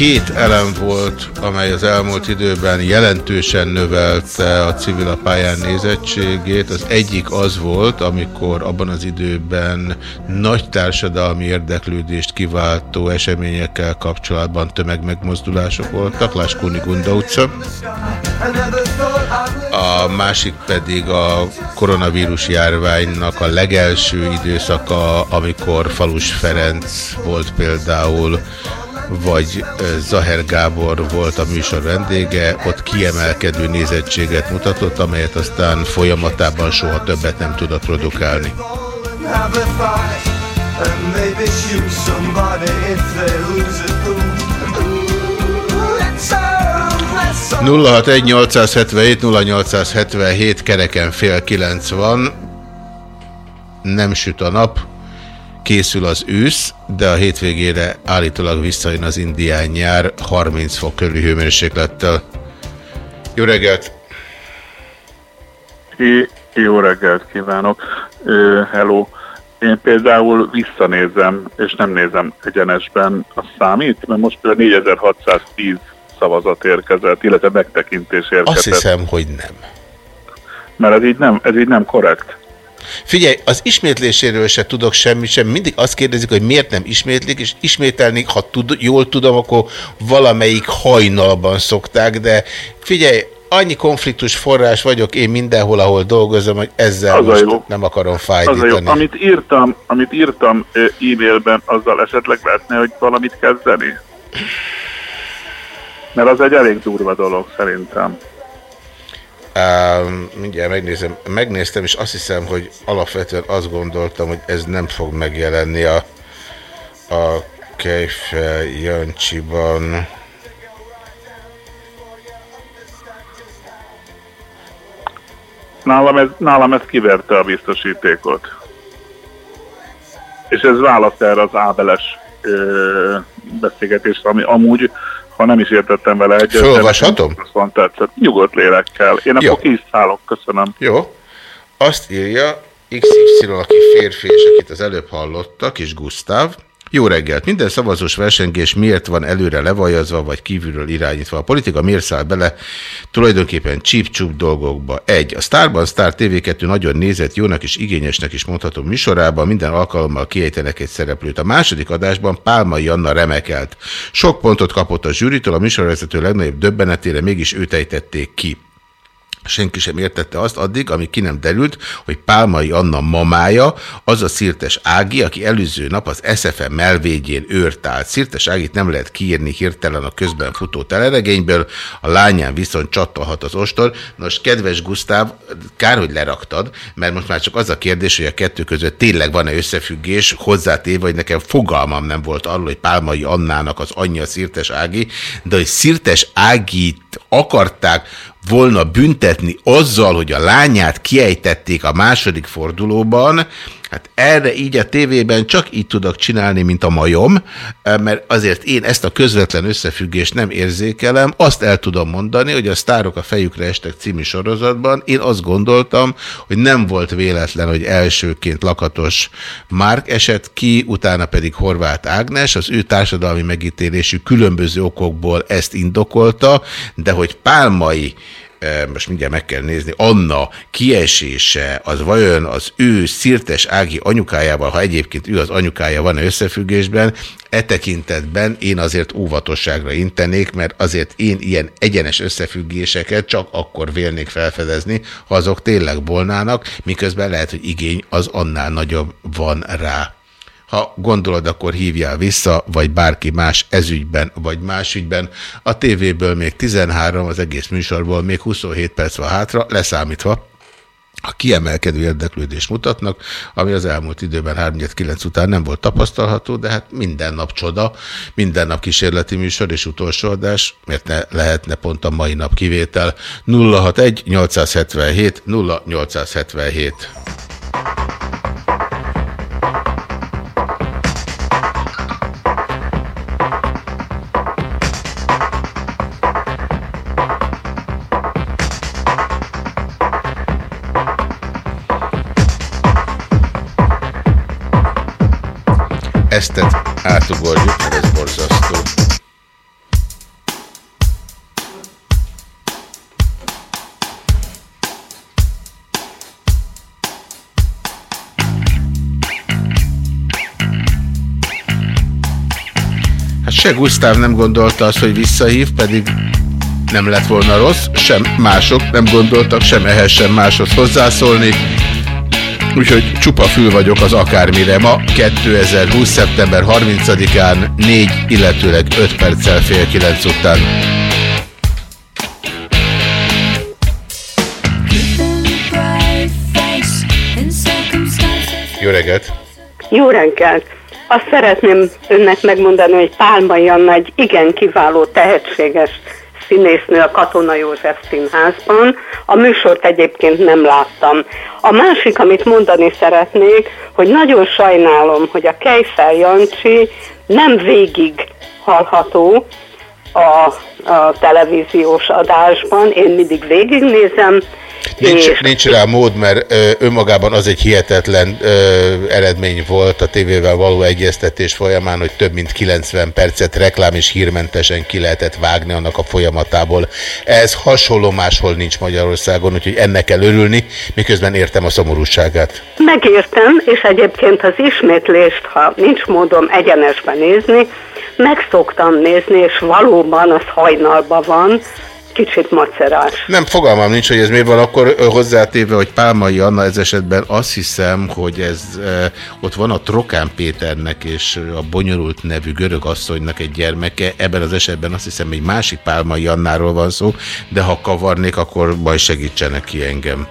Két elem volt, amely az elmúlt időben jelentősen növelte a civil pályán nézettségét. Az egyik az volt, amikor abban az időben nagy társadalmi érdeklődést kiváltó eseményekkel kapcsolatban tömegmegmozdulások voltak, Láskóni Gunda utca. A másik pedig a koronavírus járványnak a legelső időszaka, amikor Falus Ferenc volt például, vagy Zaher Gábor volt a műsor vendége, ott kiemelkedő nézettséget mutatott, amelyet aztán folyamatában soha többet nem tudott produkálni. Have a fight and maybe shoot somebody if they lose it. Ooh, ooh, it's so, let's 061 877 0877 kereken fél 90 nem süt a nap, készül az ősz, de a hétvégére állítólag visszajön az indián nyár 30 fok körüli hőmérséklettel. Jó reggelt! É, jó reggelt kívánok! Ö, hello! Én például visszanézem, és nem nézem egyenesben a számít, mert most például 4610 szavazat érkezett, illetve megtekintés érkezett. Azt hiszem, hogy nem. Mert ez így nem, ez így nem korrekt. Figyelj, az ismétléséről se tudok semmit sem. Mindig azt kérdezik, hogy miért nem ismétlik, és ismételni, ha tud, jól tudom, akkor valamelyik hajnalban szokták, de figyelj, annyi konfliktus forrás vagyok én mindenhol, ahol dolgozom, hogy ezzel Az most jó. nem akarom Az jó. fájdítani. Amit írtam, amit írtam e-mailben, azzal esetleg lehetne, hogy valamit kezdeni? Mert az egy elég durva dolog szerintem. Um, mindjárt megnézem. Megnéztem, és azt hiszem, hogy alapvetően azt gondoltam, hogy ez nem fog megjelenni a, a Kejfel Jancsiban. Nálam ez, nálam ez kiverte a biztosítékot. És ez válasz erre az ábeles ö, beszélgetésre, ami amúgy, ha nem is értettem vele egyet. Azt van tetszett. Nyugodt lélekkel. Én Jó. akkor ki is szállok, köszönöm. Jó. Azt írja XY, aki férfi, és akit az előbb hallottak, és Gustav. Jó reggelt! Minden szavazós versengés miért van előre levajazva, vagy kívülről irányítva? A politika miért száll bele tulajdonképpen csíp dolgokba? Egy. A Starban Star TV2 nagyon nézett, jónak és igényesnek is mondható műsorában minden alkalommal kiejtenek egy szereplőt. A második adásban Pálmai Anna remekelt. Sok pontot kapott a zsűritől, a műsorvezető legnagyobb döbbenetére mégis őt ejtették ki. Senki sem értette azt addig, amíg ki nem derült, hogy Pálmai Anna mamája, az a Szirtes Ági, aki előző nap az SFM melvédjén őrt állt. Szirtes Ágit nem lehet kiírni hirtelen a közben futó teleregényből, a lányán viszont csatolhat az ostor. Nos, kedves Gusztáv, kár, hogy leraktad, mert most már csak az a kérdés, hogy a kettő között tényleg van-e összefüggés, hozzátéve, hogy nekem fogalmam nem volt arról, hogy Pálmai Annának az anyja Szirtes Ági, de hogy Szirtes Ágit akarták volna büntetni azzal, hogy a lányát kiejtették a második fordulóban, hát erre így a tévében csak így tudok csinálni, mint a majom, mert azért én ezt a közvetlen összefüggést nem érzékelem. Azt el tudom mondani, hogy a Sztárok a fejükre estek című sorozatban én azt gondoltam, hogy nem volt véletlen, hogy elsőként lakatos Márk esett ki, utána pedig Horváth Ágnes, az ő társadalmi megítélésű különböző okokból ezt indokolta, de hogy Pálmai eh, most mindjárt meg kell nézni, Anna kiesése, az vajon az ő Szirtes Ági anyukájával, ha egyébként ő az anyukája van -e összefüggésben, e tekintetben én azért óvatosságra intenék, mert azért én ilyen egyenes összefüggéseket csak akkor vélnék felfedezni, ha azok tényleg volnának, miközben lehet, hogy igény az annál nagyobb van rá. Ha gondolod, akkor hívjál vissza, vagy bárki más ezügyben, vagy más ügyben. A tévéből még 13, az egész műsorból még 27 perc van hátra, leszámítva a kiemelkedő érdeklődést mutatnak, ami az elmúlt időben 3-9 után nem volt tapasztalható, de hát minden nap csoda, minden nap kísérleti műsor és utolsó adás, miért ne lehetne pont a mai nap kivétel. 061 877 0877 Eztet átugorjuk, mert ez borzasztó. Hát se Gusztáv nem gondolta azt, hogy visszahív, pedig nem lett volna rossz, sem mások nem gondoltak sem ehhez, sem máshoz hozzászólni. Úgyhogy csupa fül vagyok az akármire. Ma 2020. szeptember 30-án 4, illetőleg 5 perccel fél 9 után. Jó reggelt! Jó reggelt! Azt szeretném önnek megmondani, hogy Pálmai Anna egy igen kiváló, tehetséges színésznő a Katona József Színházban. A műsort egyébként nem láttam. A másik, amit mondani szeretnék, hogy nagyon sajnálom, hogy a Kejfel Jancsi nem végig hallható a, a televíziós adásban. Én mindig végignézem, Nincs, és nincs rá mód, mert önmagában az egy hihetetlen ö, eredmény volt a tévével való egyeztetés folyamán, hogy több mint 90 percet reklám és hírmentesen ki lehetett vágni annak a folyamatából. Ez hasonló máshol nincs Magyarországon, úgyhogy ennek kell örülni, miközben értem a szomorúságát. Megértem, és egyébként az ismétlést, ha nincs módom egyenesben nézni, meg szoktam nézni, és valóban az hajnalban van, kicsit macerás. Nem, fogalmam nincs, hogy ez miért van, akkor hozzátéve, hogy Pálmai Anna ez esetben azt hiszem, hogy ez ott van a Trokán Péternek és a bonyolult nevű görög asszonynak egy gyermeke, ebben az esetben azt hiszem egy másik Pálmai Annáról van szó, de ha kavarnék, akkor majd segítsenek ki engem.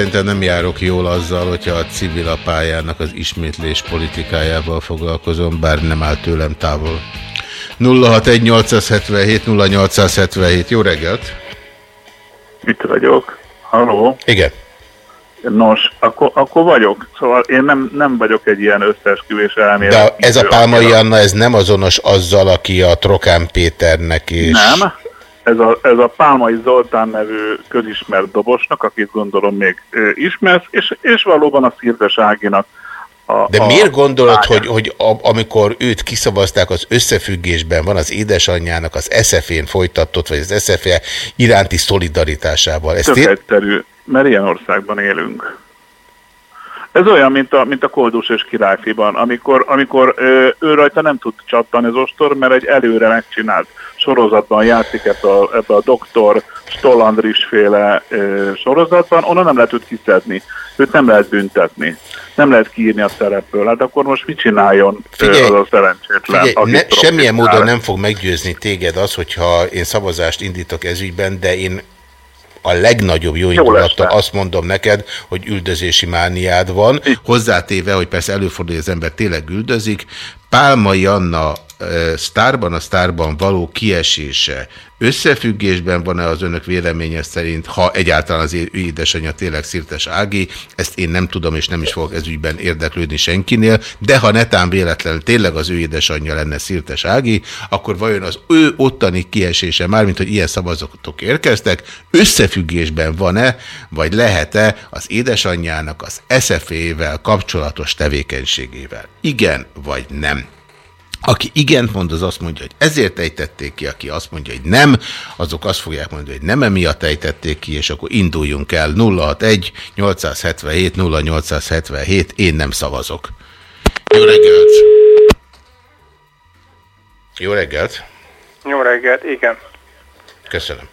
Szerintem nem járok jól azzal, hogyha a civil a pályának az ismétlés politikájával foglalkozom, bár nem áll tőlem távol. 061-877-0877. Jó reggelt! Itt vagyok. Halló? Igen. Nos, akkor, akkor vagyok. Szóval én nem, nem vagyok egy ilyen összeesküvés elmélet. De ez a Pálmai Anna, ez nem azonos azzal, aki a Trokán Péternek is... Nem, ez a, ez a Pálmai Zoltán nevű közismert dobosnak, akit gondolom még ö, ismersz, és, és valóban a Szirtes Áginak a, De miért gondolod, hogy, hogy a, amikor őt kiszavazták, az összefüggésben van az édesanyjának az SZF-én folytatott, vagy az SZF-e iránti szolidaritásával? Ez Tök egyszerű, mert ilyen országban élünk. Ez olyan, mint a, mint a Koldus és Királyfiban, amikor, amikor ö, ő rajta nem tud csattani az ostor, mert egy előre megcsinált sorozatban játszik ebbe a, ebbe a doktor Stolandris féle ö, sorozatban, onnan nem lehet őt kiszedni, őt nem lehet büntetni, nem lehet kiírni a szerepből, hát akkor most mit csináljon figyelj, az a szerencsétlen? Figyelj, ne, semmilyen módon nem fog meggyőzni téged az, hogyha én szavazást indítok ezügyben, de én a legnagyobb jó indulattal azt mondom neked, hogy üldözési mániád van, hozzátéve, hogy persze előfordul, hogy az ember tényleg üldözik. Pálmai Anna sztárban a sztárban való kiesése összefüggésben van-e az önök véleménye szerint, ha egyáltalán az ő édesanyja tényleg Szirtes Ági, ezt én nem tudom és nem is fogok ezügyben érdeklődni senkinél, de ha netán véletlenül tényleg az ő édesanyja lenne Szirtes Ági, akkor vajon az ő ottani kiesése, mármint hogy ilyen szavazatok érkeztek, összefüggésben van-e, vagy lehet-e az édesanyjának az SZF-ével kapcsolatos tevékenységével? Igen, vagy nem? Aki igent mond, az azt mondja, hogy ezért ejtették ki, aki azt mondja, hogy nem, azok azt fogják mondani, hogy nem emiatt ejtették ki, és akkor induljunk el 061 877 0877, én nem szavazok. Jó reggelt! Jó reggelt! Jó reggelt, igen. Köszönöm.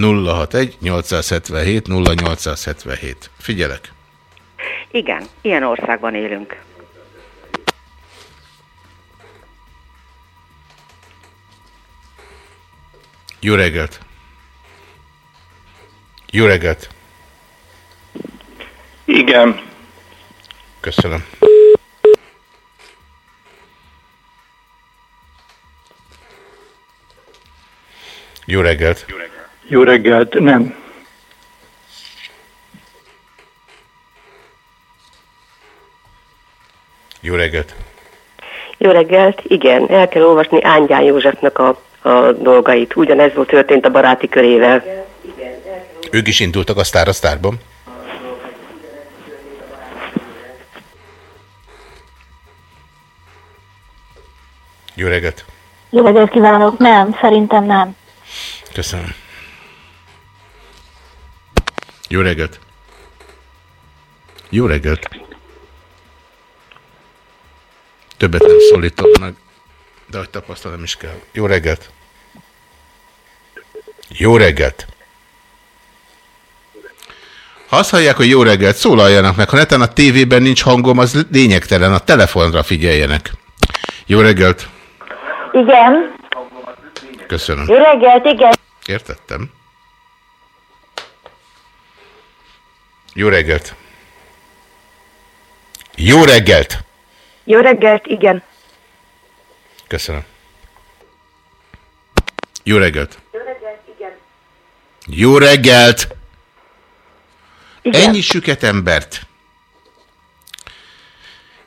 061 877 0877. Figyelek! Igen, ilyen országban élünk. Jó reggelt! Jó reggelt! Igen. Köszönöm. Jó reggelt! Jó reggelt, nem. Jó reggelt! Jó reggelt, igen, el kell olvasni Ángyán Józsefnek a, a dolgait. Ugyanez volt történt a baráti körével. Ők is indultak a sztár a sztárban? Jó reggelt! Jó reggelt kívánok! Nem, szerintem nem. Köszönöm. Jó reggelt! Jó reggelt! Többet nem szólítom meg, de hogy tapasztalom is kell. Jó reggelt! Jó reggelt! Ha azt hallják, hogy jó reggelt, szólaljanak meg. Ha neten a tévében nincs hangom, az lényegtelen. A telefonra figyeljenek. Jó reggelt! Igen. Köszönöm. Jó reggelt, igen. Értettem. Jó reggelt! Jó reggelt! Jó reggelt, igen. Köszönöm. Jó reggelt! Jó reggelt, igen. Jó reggelt! Igen. Ennyi süket embert.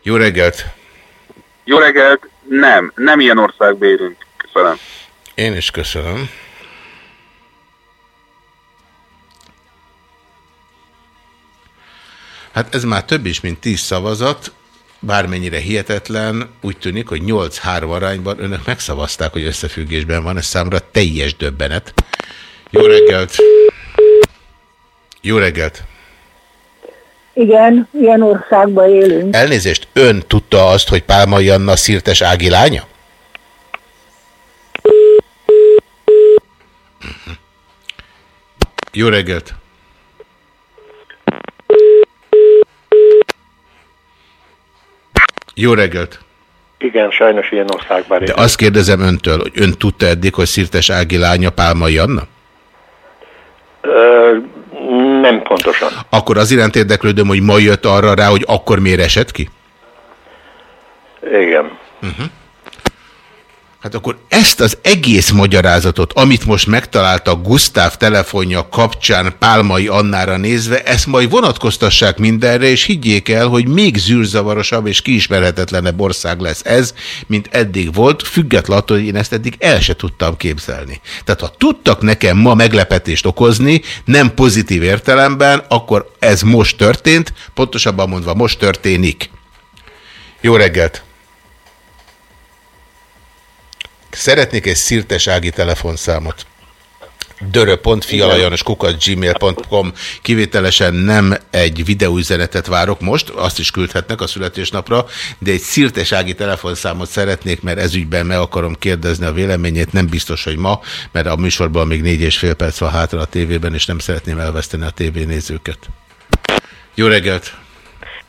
Jó reggelt! Jó reggelt, nem, nem ilyen országban élünk. Köszönöm. Én is köszönöm. Hát ez már több is, mint 10 szavazat, bármennyire hihetetlen, úgy tűnik, hogy 8-3 arányban önök megszavazták, hogy összefüggésben van, ez számra teljes döbbenet. Jó reggelt! Jó reggelt! Igen, ilyen országban élünk. Elnézést, ön tudta azt, hogy Pálmai Anna Szirtes Ági lánya? Jó reggelt! Jó reggelt! Igen, sajnos ilyen országban De azt kérdezem öntől, hogy ön tudta eddig, hogy Szirtes Ági lánya Pálmai Anna? Ö, nem pontosan. Akkor az iránt érdeklődöm, hogy ma jött arra rá, hogy akkor miért esett ki? Igen. Uh -huh. Hát akkor ezt az egész magyarázatot, amit most megtalálta Gusztáv telefonja kapcsán Pálmai Annára nézve, ezt majd vonatkoztassák mindenre, és higgyék el, hogy még zűrzavarosabb és kiismerhetetlenebb ország lesz ez, mint eddig volt, függetlenül hogy én ezt eddig el se tudtam képzelni. Tehát ha tudtak nekem ma meglepetést okozni, nem pozitív értelemben, akkor ez most történt, pontosabban mondva most történik. Jó reggelt! Szeretnék egy szirtesági telefonszámot. dörö.fialajanoskukat.gmail.com Kivételesen nem egy videóüzenetet várok most, azt is küldhetnek a születésnapra, de egy szirtesági telefonszámot szeretnék, mert ezügyben meg akarom kérdezni a véleményét, nem biztos, hogy ma, mert a műsorban még négy és fél perc van hátra a tévében, és nem szeretném elveszteni a tévénézőket. Jó reggelt!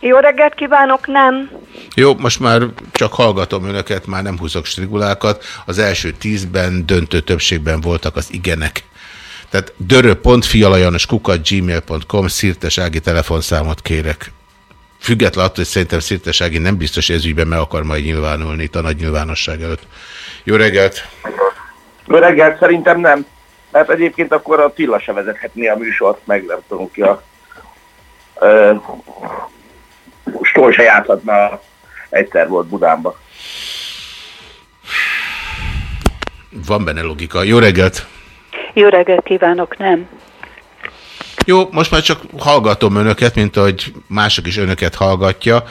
Jó reggelt kívánok, nem. Jó, most már csak hallgatom önöket, már nem húzok strigulákat. Az első tízben döntő többségben voltak az igenek. Tehát dörö.fialajanoskukat gmail.com szirtesági telefonszámot kérek. Független attól, hogy szerintem szirtesági nem biztos ez ügyben meg akar majd nyilvánulni itt a nagy nyilvánosság előtt. Jó reggelt! Jó reggelt, szerintem nem. Mert egyébként akkor a Tilla se vezethetné a műsort, meg nem tudom ki a Stól se játszhatna, egyszer volt Budánban. Van benne logika. Jó reggelt! Jó reggelt kívánok, nem. Jó, most már csak hallgatom önöket, mint ahogy mások is önöket hallgatja,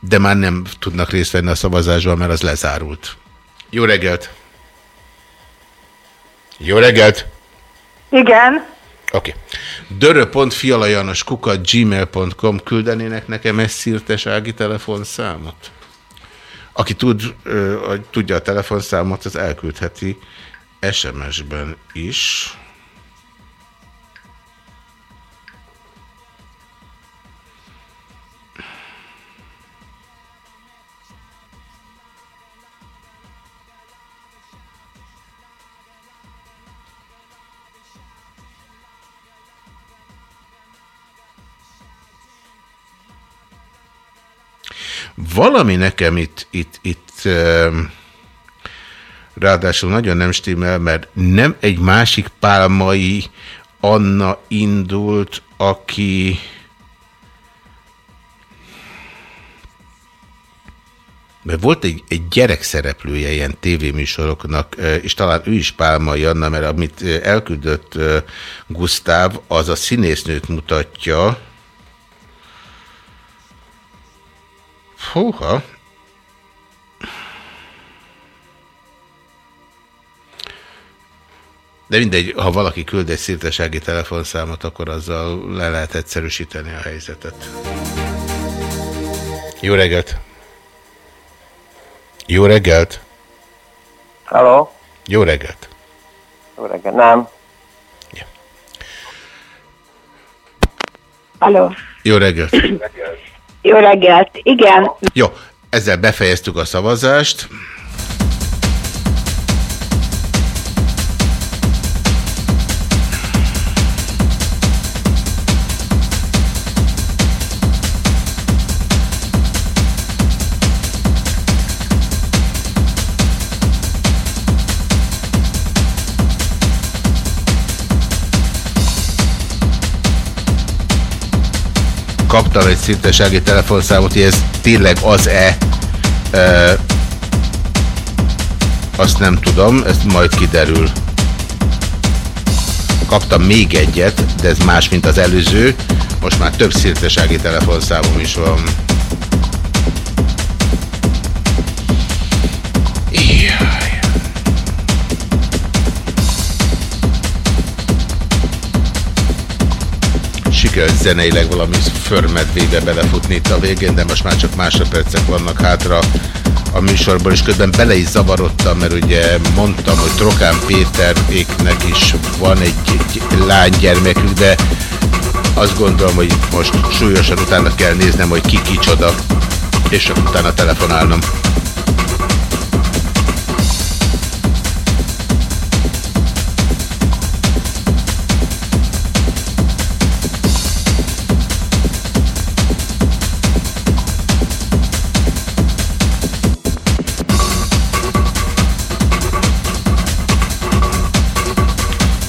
de már nem tudnak részt venni a szavazásban, mert az lezárult. Jó reggelt! Jó reggelt! Igen. Oké. Okay. Dörö.fialajanoskukat gmail.com küldenének nekem egy szírtesági telefonszámot? Aki tud, ö, tudja a telefonszámot, az elküldheti SMS-ben is. Valami nekem itt, itt, itt ráadásul nagyon nem stimmel, mert nem egy másik pálmai Anna indult, aki mert volt egy, egy gyerek szereplője ilyen tévéműsoroknak, és talán ő is Pálmai Anna, mert amit elküldött Gusztáv, az a színésznőt mutatja, Húha. De mindegy, ha valaki küld egy szirtesági telefonszámot, akkor azzal le lehet egyszerűsíteni a helyzetet. Jó reggelt! Jó reggelt! Halló? Jó reggelt! Jó reggelt, nem. Ja. Halló? Jó reggelt! Jó reggelt, igen. Jó, ezzel befejeztük a szavazást. Kaptam egy szintessági telefonszámot, hogy ez tényleg az-e, e, azt nem tudom, ezt majd kiderül. Kaptam még egyet, de ez más, mint az előző. Most már több szirtesági telefonszámom is van. Zeneileg valami förmedvébe belefutni itt a végén, de most már csak másodpercek vannak hátra a műsorban, és közben bele is zavarodtam, mert ugye mondtam, hogy Trokán Péteréknek is van egy, egy lánygyermekük, de azt gondolom, hogy most súlyosan utána kell néznem, hogy ki kicsoda, és utána telefonálnom.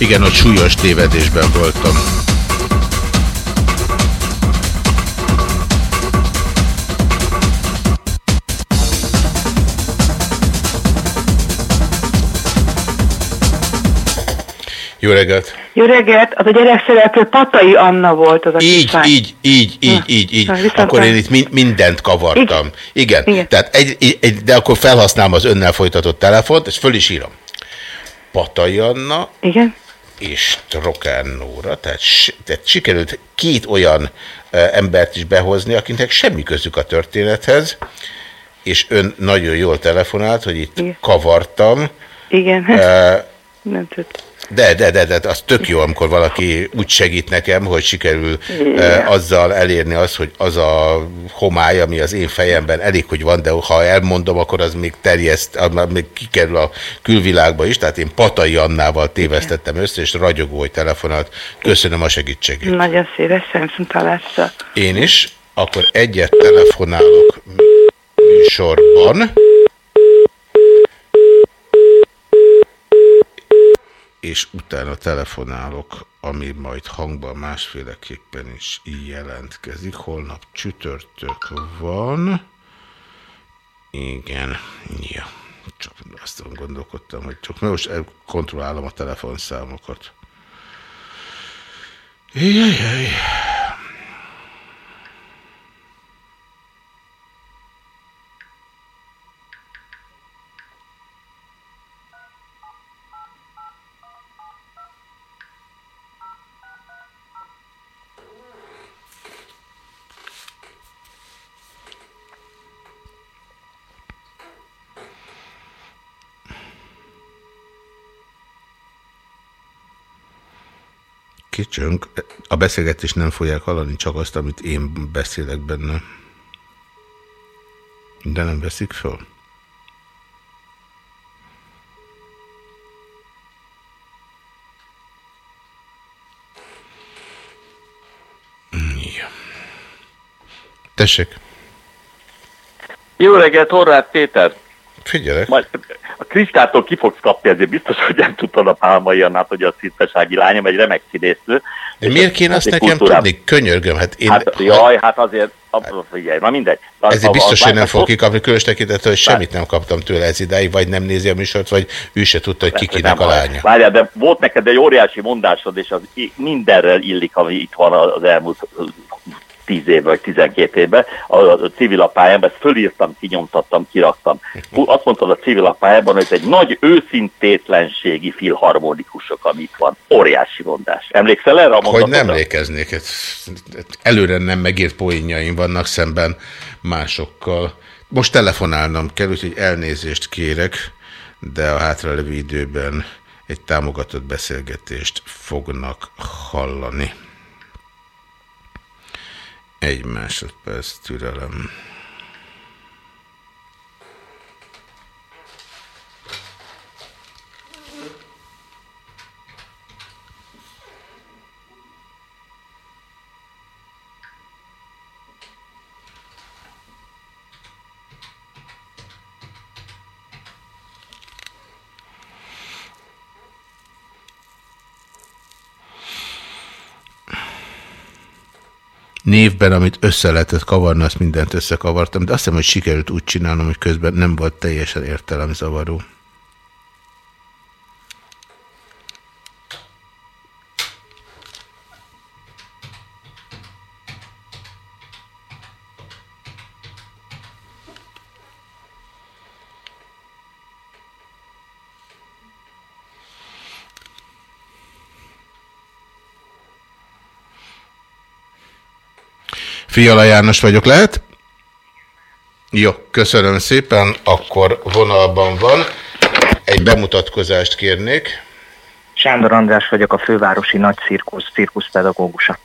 Igen, hogy súlyos tévedésben voltam. Jó reggelt! Jó reggelt! Az a gyerekszereplő Patai Anna volt az a Így, kislány. így, így, így, Na. így, így. Akkor én itt mi mindent kavartam. Igen, Igen. Tehát egy, egy, de akkor felhasználom az önnel folytatott telefont, és föl is írom. Patai Anna. Igen és Trokán Nóra, tehát, tehát sikerült két olyan embert is behozni, akinek semmi közük a történethez, és ön nagyon jól telefonált, hogy itt Igen. kavartam. Igen, uh, nem tudtam. De, de, de, de, az tök jó, amikor valaki úgy segít nekem, hogy sikerül e, azzal elérni azt, hogy az a homály, ami az én fejemben elég, hogy van, de ha elmondom, akkor az még terjeszt, még kikerül a külvilágba is, tehát én Patai Annával tévesztettem össze, és ragyogó, hogy telefonált. Köszönöm a segítségét. Nagyon szívesen, találszal. Én is, akkor egyet telefonálok műsorban. És utána telefonálok, ami majd hangban másféleképpen is jelentkezik. Holnap csütörtök van. Igen, ja. Csak azt gondolkodtam, hogy csak most kontrollálom a telefonszámokat. Jajjaj. Kicsönk, a beszélgetést nem fogják hallani, csak azt, amit én beszélek benne. De nem veszik föl. Ja. Tessék. Jó reggelt, Horváth Péter. Figyelek. Majd a Kristától ki fogsz kapni, ezért biztos, hogy nem tudtad a Pálmai Annát, hogy a tisztasági lányom egy remek színésznő. De miért kéne azt nekem kultúrám... tudni? Könyörgöm, hát én... Hát, jaj, hát azért, figyelj, na mindegy. Az, ezért biztos, a, hogy nem fog kikapni, különös tekintető, hogy semmit nem kaptam tőle ez idáig, vagy nem nézi a műsort, vagy ő se tudta, hogy kikinek a lánya. Várjál, de volt neked egy óriási mondásod, és az mindenrel illik, ami itt van az elmúlt 10 éve vagy 12 éve a, a civilapályában, ezt fölírtam, kinyomtattam, kiraktam. Azt mondtad a civilapályában, hogy ez egy nagy őszintétlenségi filharmonikusok, amit van. Óriási mondás. Emlékszel erre a mondatodra? Hogy nem emlékeznék. Előre nem megírt poénjaim vannak szemben másokkal. Most telefonálnom kell, úgyhogy elnézést kérek, de a hátralévő időben egy támogatott beszélgetést fognak hallani. Egy másodperc türelem. Névben, amit össze lehetett kavarni, azt mindent összekavartam, de azt hiszem, hogy sikerült úgy csinálnom, hogy közben nem volt teljesen értelemzavaró. Fiala János vagyok, lehet? Jó, köszönöm szépen, akkor vonalban van. Egy bemutatkozást kérnék. Sándor András vagyok, a fővárosi nagy cirkusz, cirkuszpedagógusa.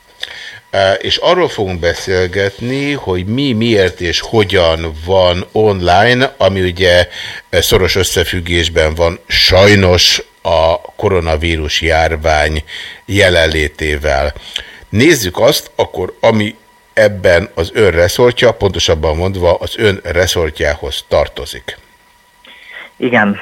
És arról fogunk beszélgetni, hogy mi, miért és hogyan van online, ami ugye szoros összefüggésben van sajnos a koronavírus járvány jelenlétével. Nézzük azt, akkor ami ebben az ön reszortja, pontosabban mondva az ön reszortjához tartozik. Igen,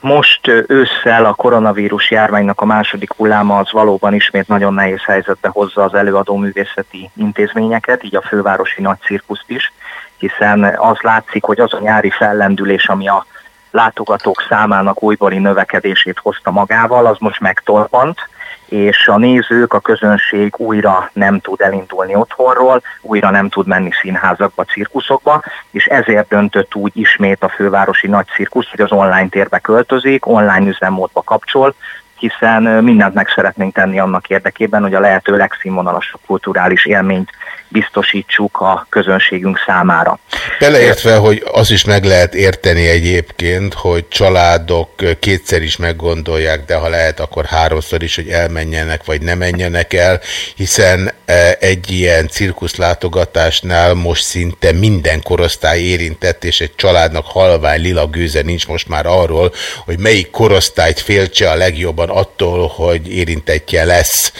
most ősszel a koronavírus járványnak a második hulláma az valóban ismét nagyon nehéz helyzetbe hozza az előadó művészeti intézményeket, így a fővárosi nagy cirkuszt is, hiszen az látszik, hogy az a nyári fellendülés, ami a látogatók számának újbóli növekedését hozta magával, az most megtorpant, és a nézők, a közönség újra nem tud elindulni otthonról, újra nem tud menni színházakba, cirkuszokba, és ezért döntött úgy ismét a fővárosi nagy cirkusz, hogy az online térbe költözik, online üzemmódba kapcsol, hiszen mindent meg szeretnénk tenni annak érdekében, hogy a lehető legszínvonalasabb kulturális élményt biztosítsuk a közönségünk számára. Beleértve, hogy az is meg lehet érteni egyébként, hogy családok kétszer is meggondolják, de ha lehet, akkor háromszor is, hogy elmenjenek, vagy ne menjenek el, hiszen e, egy ilyen cirkuszlátogatásnál most szinte minden korosztály érintett, és egy családnak halvány lila gőze nincs most már arról, hogy melyik korosztályt féltse a legjobban attól, hogy érintettje lesz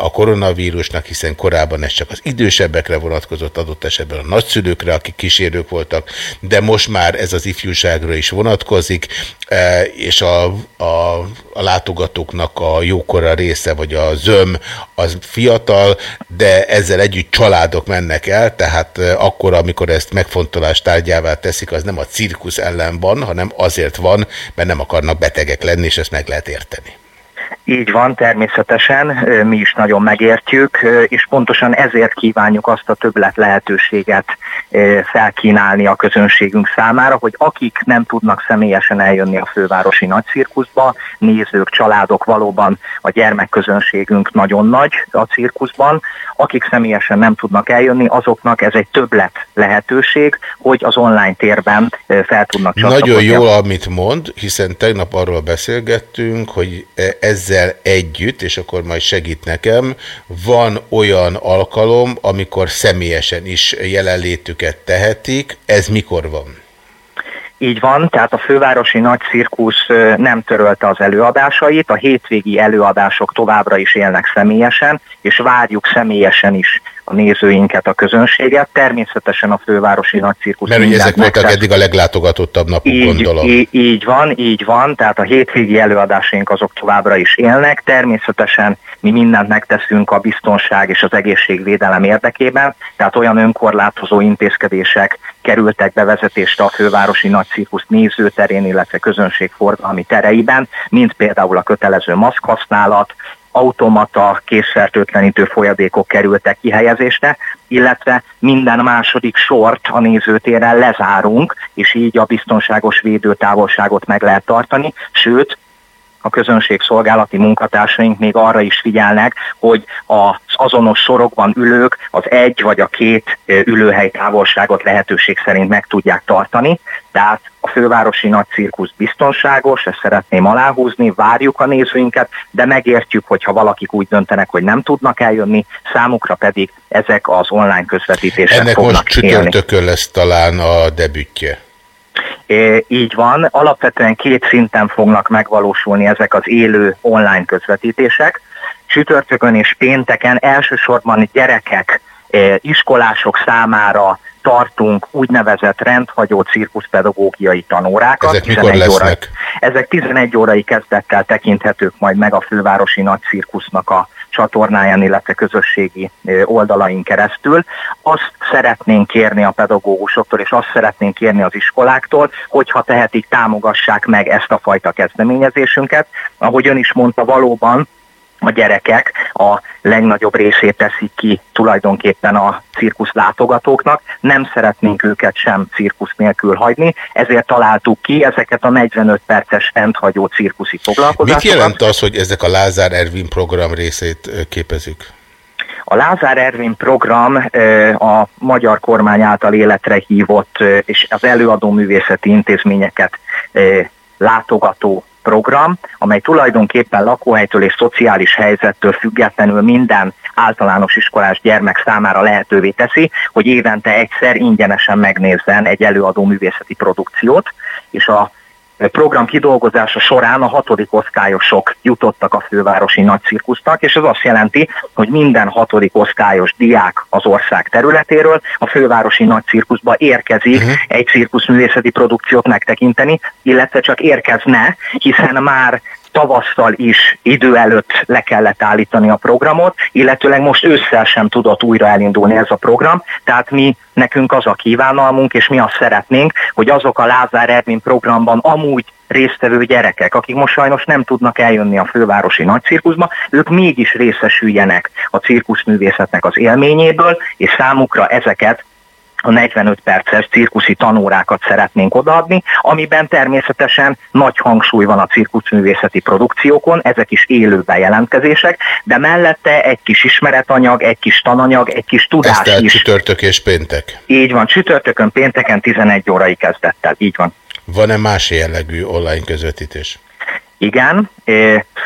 a koronavírusnak, hiszen korábban ez csak az idő idősebbekre vonatkozott adott esetben a nagyszülőkre, akik kísérők voltak, de most már ez az ifjúságra is vonatkozik, e, és a, a, a látogatóknak a jókora része, vagy a zöm az fiatal, de ezzel együtt családok mennek el, tehát e, akkor, amikor ezt megfontolás tárgyává teszik, az nem a cirkusz ellen van, hanem azért van, mert nem akarnak betegek lenni, és ezt meg lehet érteni. Így van, természetesen, mi is nagyon megértjük, és pontosan ezért kívánjuk azt a többlet lehetőséget felkínálni a közönségünk számára, hogy akik nem tudnak személyesen eljönni a fővárosi nagycirkuszba, nézők, családok, valóban a gyermekközönségünk nagyon nagy a cirkuszban, akik személyesen nem tudnak eljönni, azoknak ez egy többlet lehetőség, hogy az online térben fel tudnak csatlakozni. Nagyon jó, amit mond, hiszen tegnap arról beszélgettünk, hogy ezzel ezzel együtt, és akkor majd segít nekem, van olyan alkalom, amikor személyesen is jelenlétüket tehetik. Ez mikor van? Így van, tehát a fővárosi nagy cirkusz nem törölte az előadásait, a hétvégi előadások továbbra is élnek személyesen, és várjuk személyesen is a nézőinket, a közönséget. Természetesen a fővárosi nagy cirkusz. Mert ugye ezek voltak eddig a leglátogatottabb napok, így, gondolom. Így, így van, így van, tehát a hétvégi előadásaink azok továbbra is élnek. Természetesen mi mindent megteszünk a biztonság és az egészségvédelem érdekében, tehát olyan önkorlátozó intézkedések kerültek bevezetésre a fővárosi nagy cirkusz nézőterén, illetve közönségforgalmi tereiben, mint például a kötelező maszkhasználat, automata készfertőtlenítő folyadékok kerültek kihelyezésre, illetve minden második sort a nézőtéren lezárunk, és így a biztonságos védőtávolságot meg lehet tartani, sőt, a közönség szolgálati munkatársaink még arra is figyelnek, hogy az azonos sorokban ülők az egy vagy a két ülőhely távolságot lehetőség szerint meg tudják tartani. Tehát a fővárosi nagy cirkusz biztonságos, ezt szeretném aláhúzni, várjuk a nézőinket, de megértjük, hogyha valakik úgy döntenek, hogy nem tudnak eljönni, számukra pedig ezek az online közvetítések Ennek fognak most csütörtökön lesz talán a debütje. Így van, alapvetően két szinten fognak megvalósulni ezek az élő online közvetítések. Csütörtökön és pénteken elsősorban gyerekek, iskolások számára tartunk úgynevezett rendhagyó cirkuszpedagógiai tanórákat. Ezek mikor lesznek? Óra, ezek 11 órai kezdettel tekinthetők majd meg a fővárosi nagy cirkusznak a csatornáján, illetve közösségi oldalain keresztül. Azt szeretnénk kérni a pedagógusoktól, és azt szeretnénk kérni az iskoláktól, hogyha tehetik, támogassák meg ezt a fajta kezdeményezésünket. Ahogy ön is mondta, valóban a gyerekek a legnagyobb részét teszik ki tulajdonképpen a cirkusz látogatóknak. Nem szeretnénk őket sem cirkusz nélkül hagyni, ezért találtuk ki ezeket a 45 perces rendhagyó cirkuszi foglalkozásokat. Mit jelent az, hogy ezek a Lázár Ervin program részét képezik? A Lázár Ervin program a magyar kormány által életre hívott és az előadó művészeti intézményeket látogató program, amely tulajdonképpen lakóhelytől és szociális helyzettől függetlenül minden általános iskolás gyermek számára lehetővé teszi, hogy évente egyszer ingyenesen megnézzen egy előadó művészeti produkciót, és a program kidolgozása során a hatodik osztályosok jutottak a fővárosi nagycirkusznak, és ez azt jelenti, hogy minden hatodik osztályos diák az ország területéről a fővárosi nagycirkuszba érkezik uh-huh. egy cirkuszművészeti produkciót megtekinteni, illetve csak érkezne, hiszen már tavasszal is idő előtt le kellett állítani a programot, illetőleg most ősszel sem tudott újra elindulni ez a program, tehát mi nekünk az a kívánalmunk, és mi azt szeretnénk, hogy azok a Lázár Ervin programban amúgy résztvevő gyerekek, akik most sajnos nem tudnak eljönni a fővárosi nagycirkuszba, ők mégis részesüljenek a cirkuszművészetnek az élményéből, és számukra ezeket a 45 perces cirkuszi tanórákat szeretnénk odaadni, amiben természetesen nagy hangsúly van a cirkuszművészeti produkciókon, ezek is élő bejelentkezések, de mellette egy kis ismeretanyag, egy kis tananyag, egy kis tudás Ez is. csütörtök és péntek. Így van, csütörtökön, pénteken 11 órai kezdettel, így van. Van-e más jellegű online közvetítés? Igen,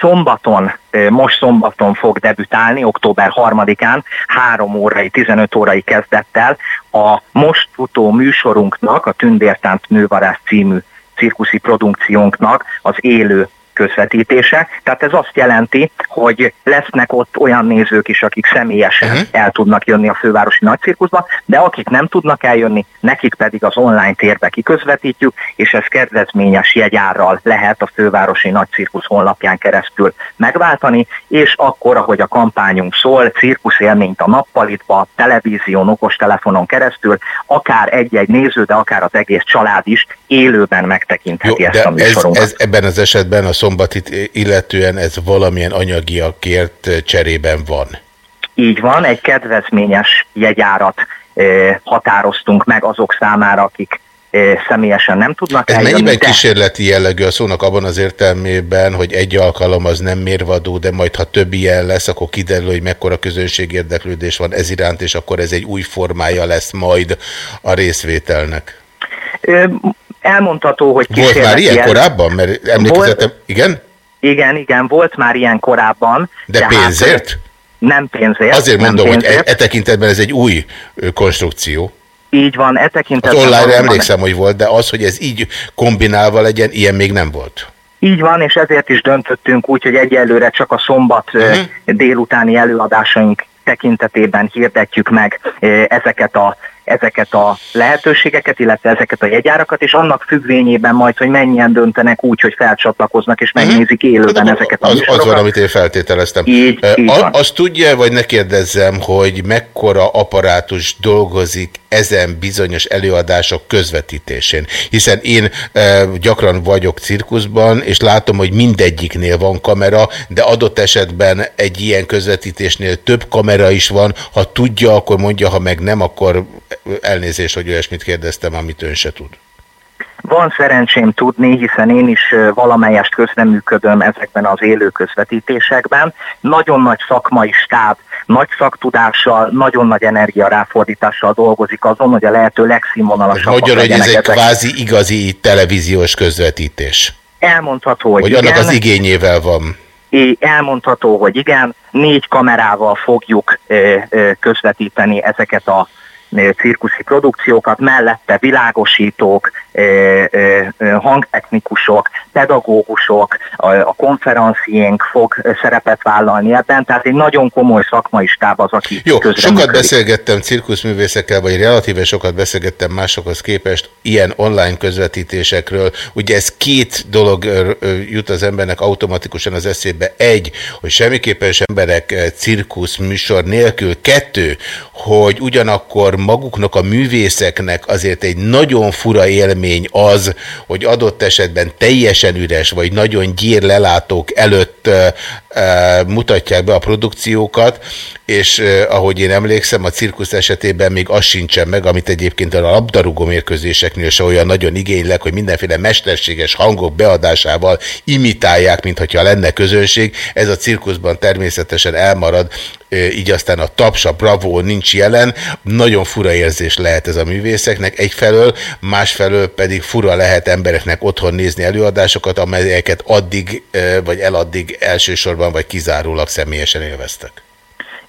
szombaton, most szombaton fog debütálni, október 3-án, 3 órai, 15 órai kezdettel a most futó műsorunknak, a Tündértánt Nővarász című cirkuszi produkciónknak az élő közvetítése. Tehát ez azt jelenti, hogy lesznek ott olyan nézők is, akik személyesen uh-huh. el tudnak jönni a fővárosi nagycirkuszba, de akik nem tudnak eljönni, nekik pedig az online térbe kiközvetítjük, és ez kedvezményes jegyárral lehet a fővárosi nagycirkusz honlapján keresztül megváltani, és akkor, ahogy a kampányunk szól, cirkuszélményt a nappalitba, televízión, okostelefonon keresztül, akár egy-egy néző, de akár az egész család is élőben megtekintheti Jó, ezt a műsorunkat. Ez, ez ebben az esetben a szombatit illetően ez valamilyen anyagiakért cserében van. Így van, egy kedvezményes jegyárat határoztunk meg azok számára, akik személyesen nem tudnak Ez eljönni. mennyiben de... kísérleti jellegű a szónak abban az értelmében, hogy egy alkalom az nem mérvadó, de majd ha több ilyen lesz, akkor kiderül, hogy mekkora közönség érdeklődés van ez iránt, és akkor ez egy új formája lesz majd a részvételnek? Elmondható, hogy Volt már ilyen korábban? Mert emlékezetem, volt, igen? Igen, igen, volt már ilyen korábban. De pénzért? Hát, nem pénzért. Azért mondom, pénzért. hogy e, e tekintetben ez egy új konstrukció. Így van, e tekintetben. Az online emlékszem, hogy volt, de az, hogy ez így kombinálva legyen, ilyen még nem volt. Így van, és ezért is döntöttünk úgy, hogy egyelőre csak a szombat uh-huh. délutáni előadásaink tekintetében hirdetjük meg ezeket a ezeket a lehetőségeket, illetve ezeket a jegyárakat, és annak függvényében majd, hogy mennyien döntenek úgy, hogy felcsatlakoznak és megnézik élőben hmm. ezeket a az, az van, amit én feltételeztem. Így, így a, azt tudja, vagy ne kérdezzem, hogy mekkora apparátus dolgozik ezen bizonyos előadások közvetítésén. Hiszen én e, gyakran vagyok cirkuszban, és látom, hogy mindegyiknél van kamera, de adott esetben egy ilyen közvetítésnél több kamera is van. Ha tudja, akkor mondja, ha meg nem, akkor elnézést, hogy olyasmit kérdeztem, amit ön se tud. Van szerencsém tudni, hiszen én is valamelyest közreműködöm ezekben az élő közvetítésekben. Nagyon nagy szakmai stáb, nagy szaktudással, nagyon nagy energia ráfordítással dolgozik azon, hogy a lehető legszínvonalasabb. Magyarul, hogy ez egy ezek. kvázi igazi televíziós közvetítés. Elmondható, hogy, hogy igen. annak az igényével van. É, elmondható, hogy igen, négy kamerával fogjuk közvetíteni ezeket a cirkuszi produkciókat, mellette világosítók, hangtechnikusok, pedagógusok, a konferenciénk fog szerepet vállalni ebben, tehát egy nagyon komoly szakmai stáb az, aki Jó, sokat működik. beszélgettem cirkuszművészekkel, vagy relatíve sokat beszélgettem másokhoz képest ilyen online közvetítésekről. Ugye ez két dolog jut az embernek automatikusan az eszébe. Egy, hogy semmiképpen sem emberek cirkusz műsor nélkül. Kettő, hogy ugyanakkor maguknak a művészeknek azért egy nagyon fura élmény az, hogy adott esetben teljesen üres, vagy nagyon gyír lelátók előtt mutatják be a produkciókat, és ahogy én emlékszem, a cirkusz esetében még az sincsen meg, amit egyébként a labdarúgó mérkőzéseknél se olyan nagyon igénylek, hogy mindenféle mesterséges hangok beadásával imitálják, mint hogyha lenne közönség. Ez a cirkuszban természetesen elmarad. Így aztán a taps, a bravo nincs jelen. Nagyon fura érzés lehet ez a művészeknek egyfelől, másfelől pedig fura lehet embereknek otthon nézni előadásokat, amelyeket addig vagy eladdig elsősorban vagy kizárólag személyesen élveztek.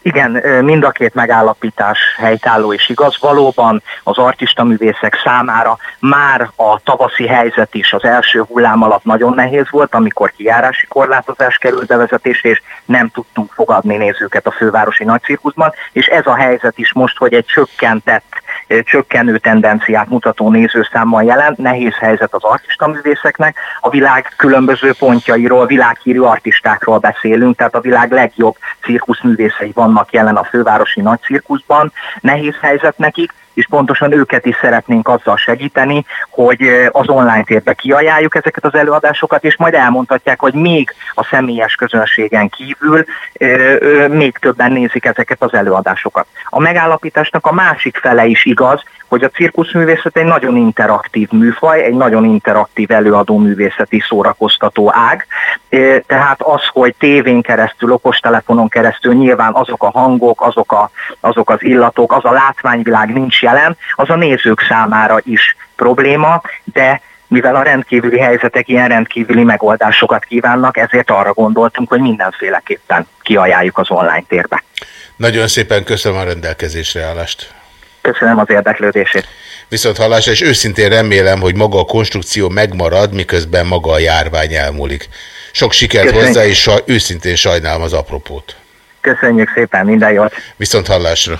Igen, mind a két megállapítás helytálló és igaz. Valóban az artista művészek számára már a tavaszi helyzet is az első hullám alatt nagyon nehéz volt, amikor kijárási korlátozás került bevezetésre, és nem tudtunk fogadni nézőket a fővárosi nagycirkuszban, és ez a helyzet is most, hogy egy csökkentett, csökkenő tendenciát mutató nézőszámmal jelent, nehéz helyzet az artista művészeknek, a világ különböző pontjairól, világhírű artistákról beszélünk, tehát a világ legjobb cirkuszművészei van vannak jelen a fővárosi nagycirkuszban, nehéz helyzet nekik, és pontosan őket is szeretnénk azzal segíteni, hogy az online térbe kiajáljuk ezeket az előadásokat, és majd elmondhatják, hogy még a személyes közönségen kívül még többen nézik ezeket az előadásokat. A megállapításnak a másik fele is igaz, hogy a cirkuszművészet egy nagyon interaktív műfaj, egy nagyon interaktív előadó művészeti szórakoztató ág, tehát az, hogy tévén keresztül, okostelefonon keresztül nyilván azok a hangok, azok, a, azok az illatok, az a látványvilág nincs jelen, az a nézők számára is probléma, de mivel a rendkívüli helyzetek ilyen rendkívüli megoldásokat kívánnak, ezért arra gondoltunk, hogy mindenféleképpen kiajáljuk az online térbe. Nagyon szépen köszönöm a rendelkezésre állást. Köszönöm az érdeklődését. Viszont hallásra, és őszintén remélem, hogy maga a konstrukció megmarad, miközben maga a járvány elmúlik. Sok sikert Köszönjük. hozzá, és őszintén sajnálom az apropót. Köszönjük szépen, minden jót. Viszont hallásra.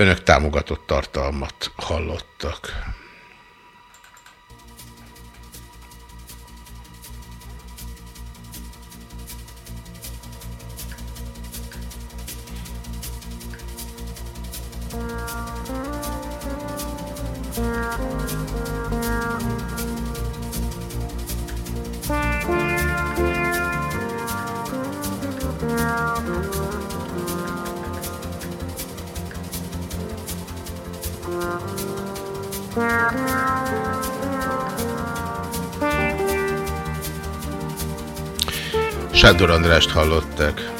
Önök támogatott tartalmat hallottak. Sándor Andrást hallották.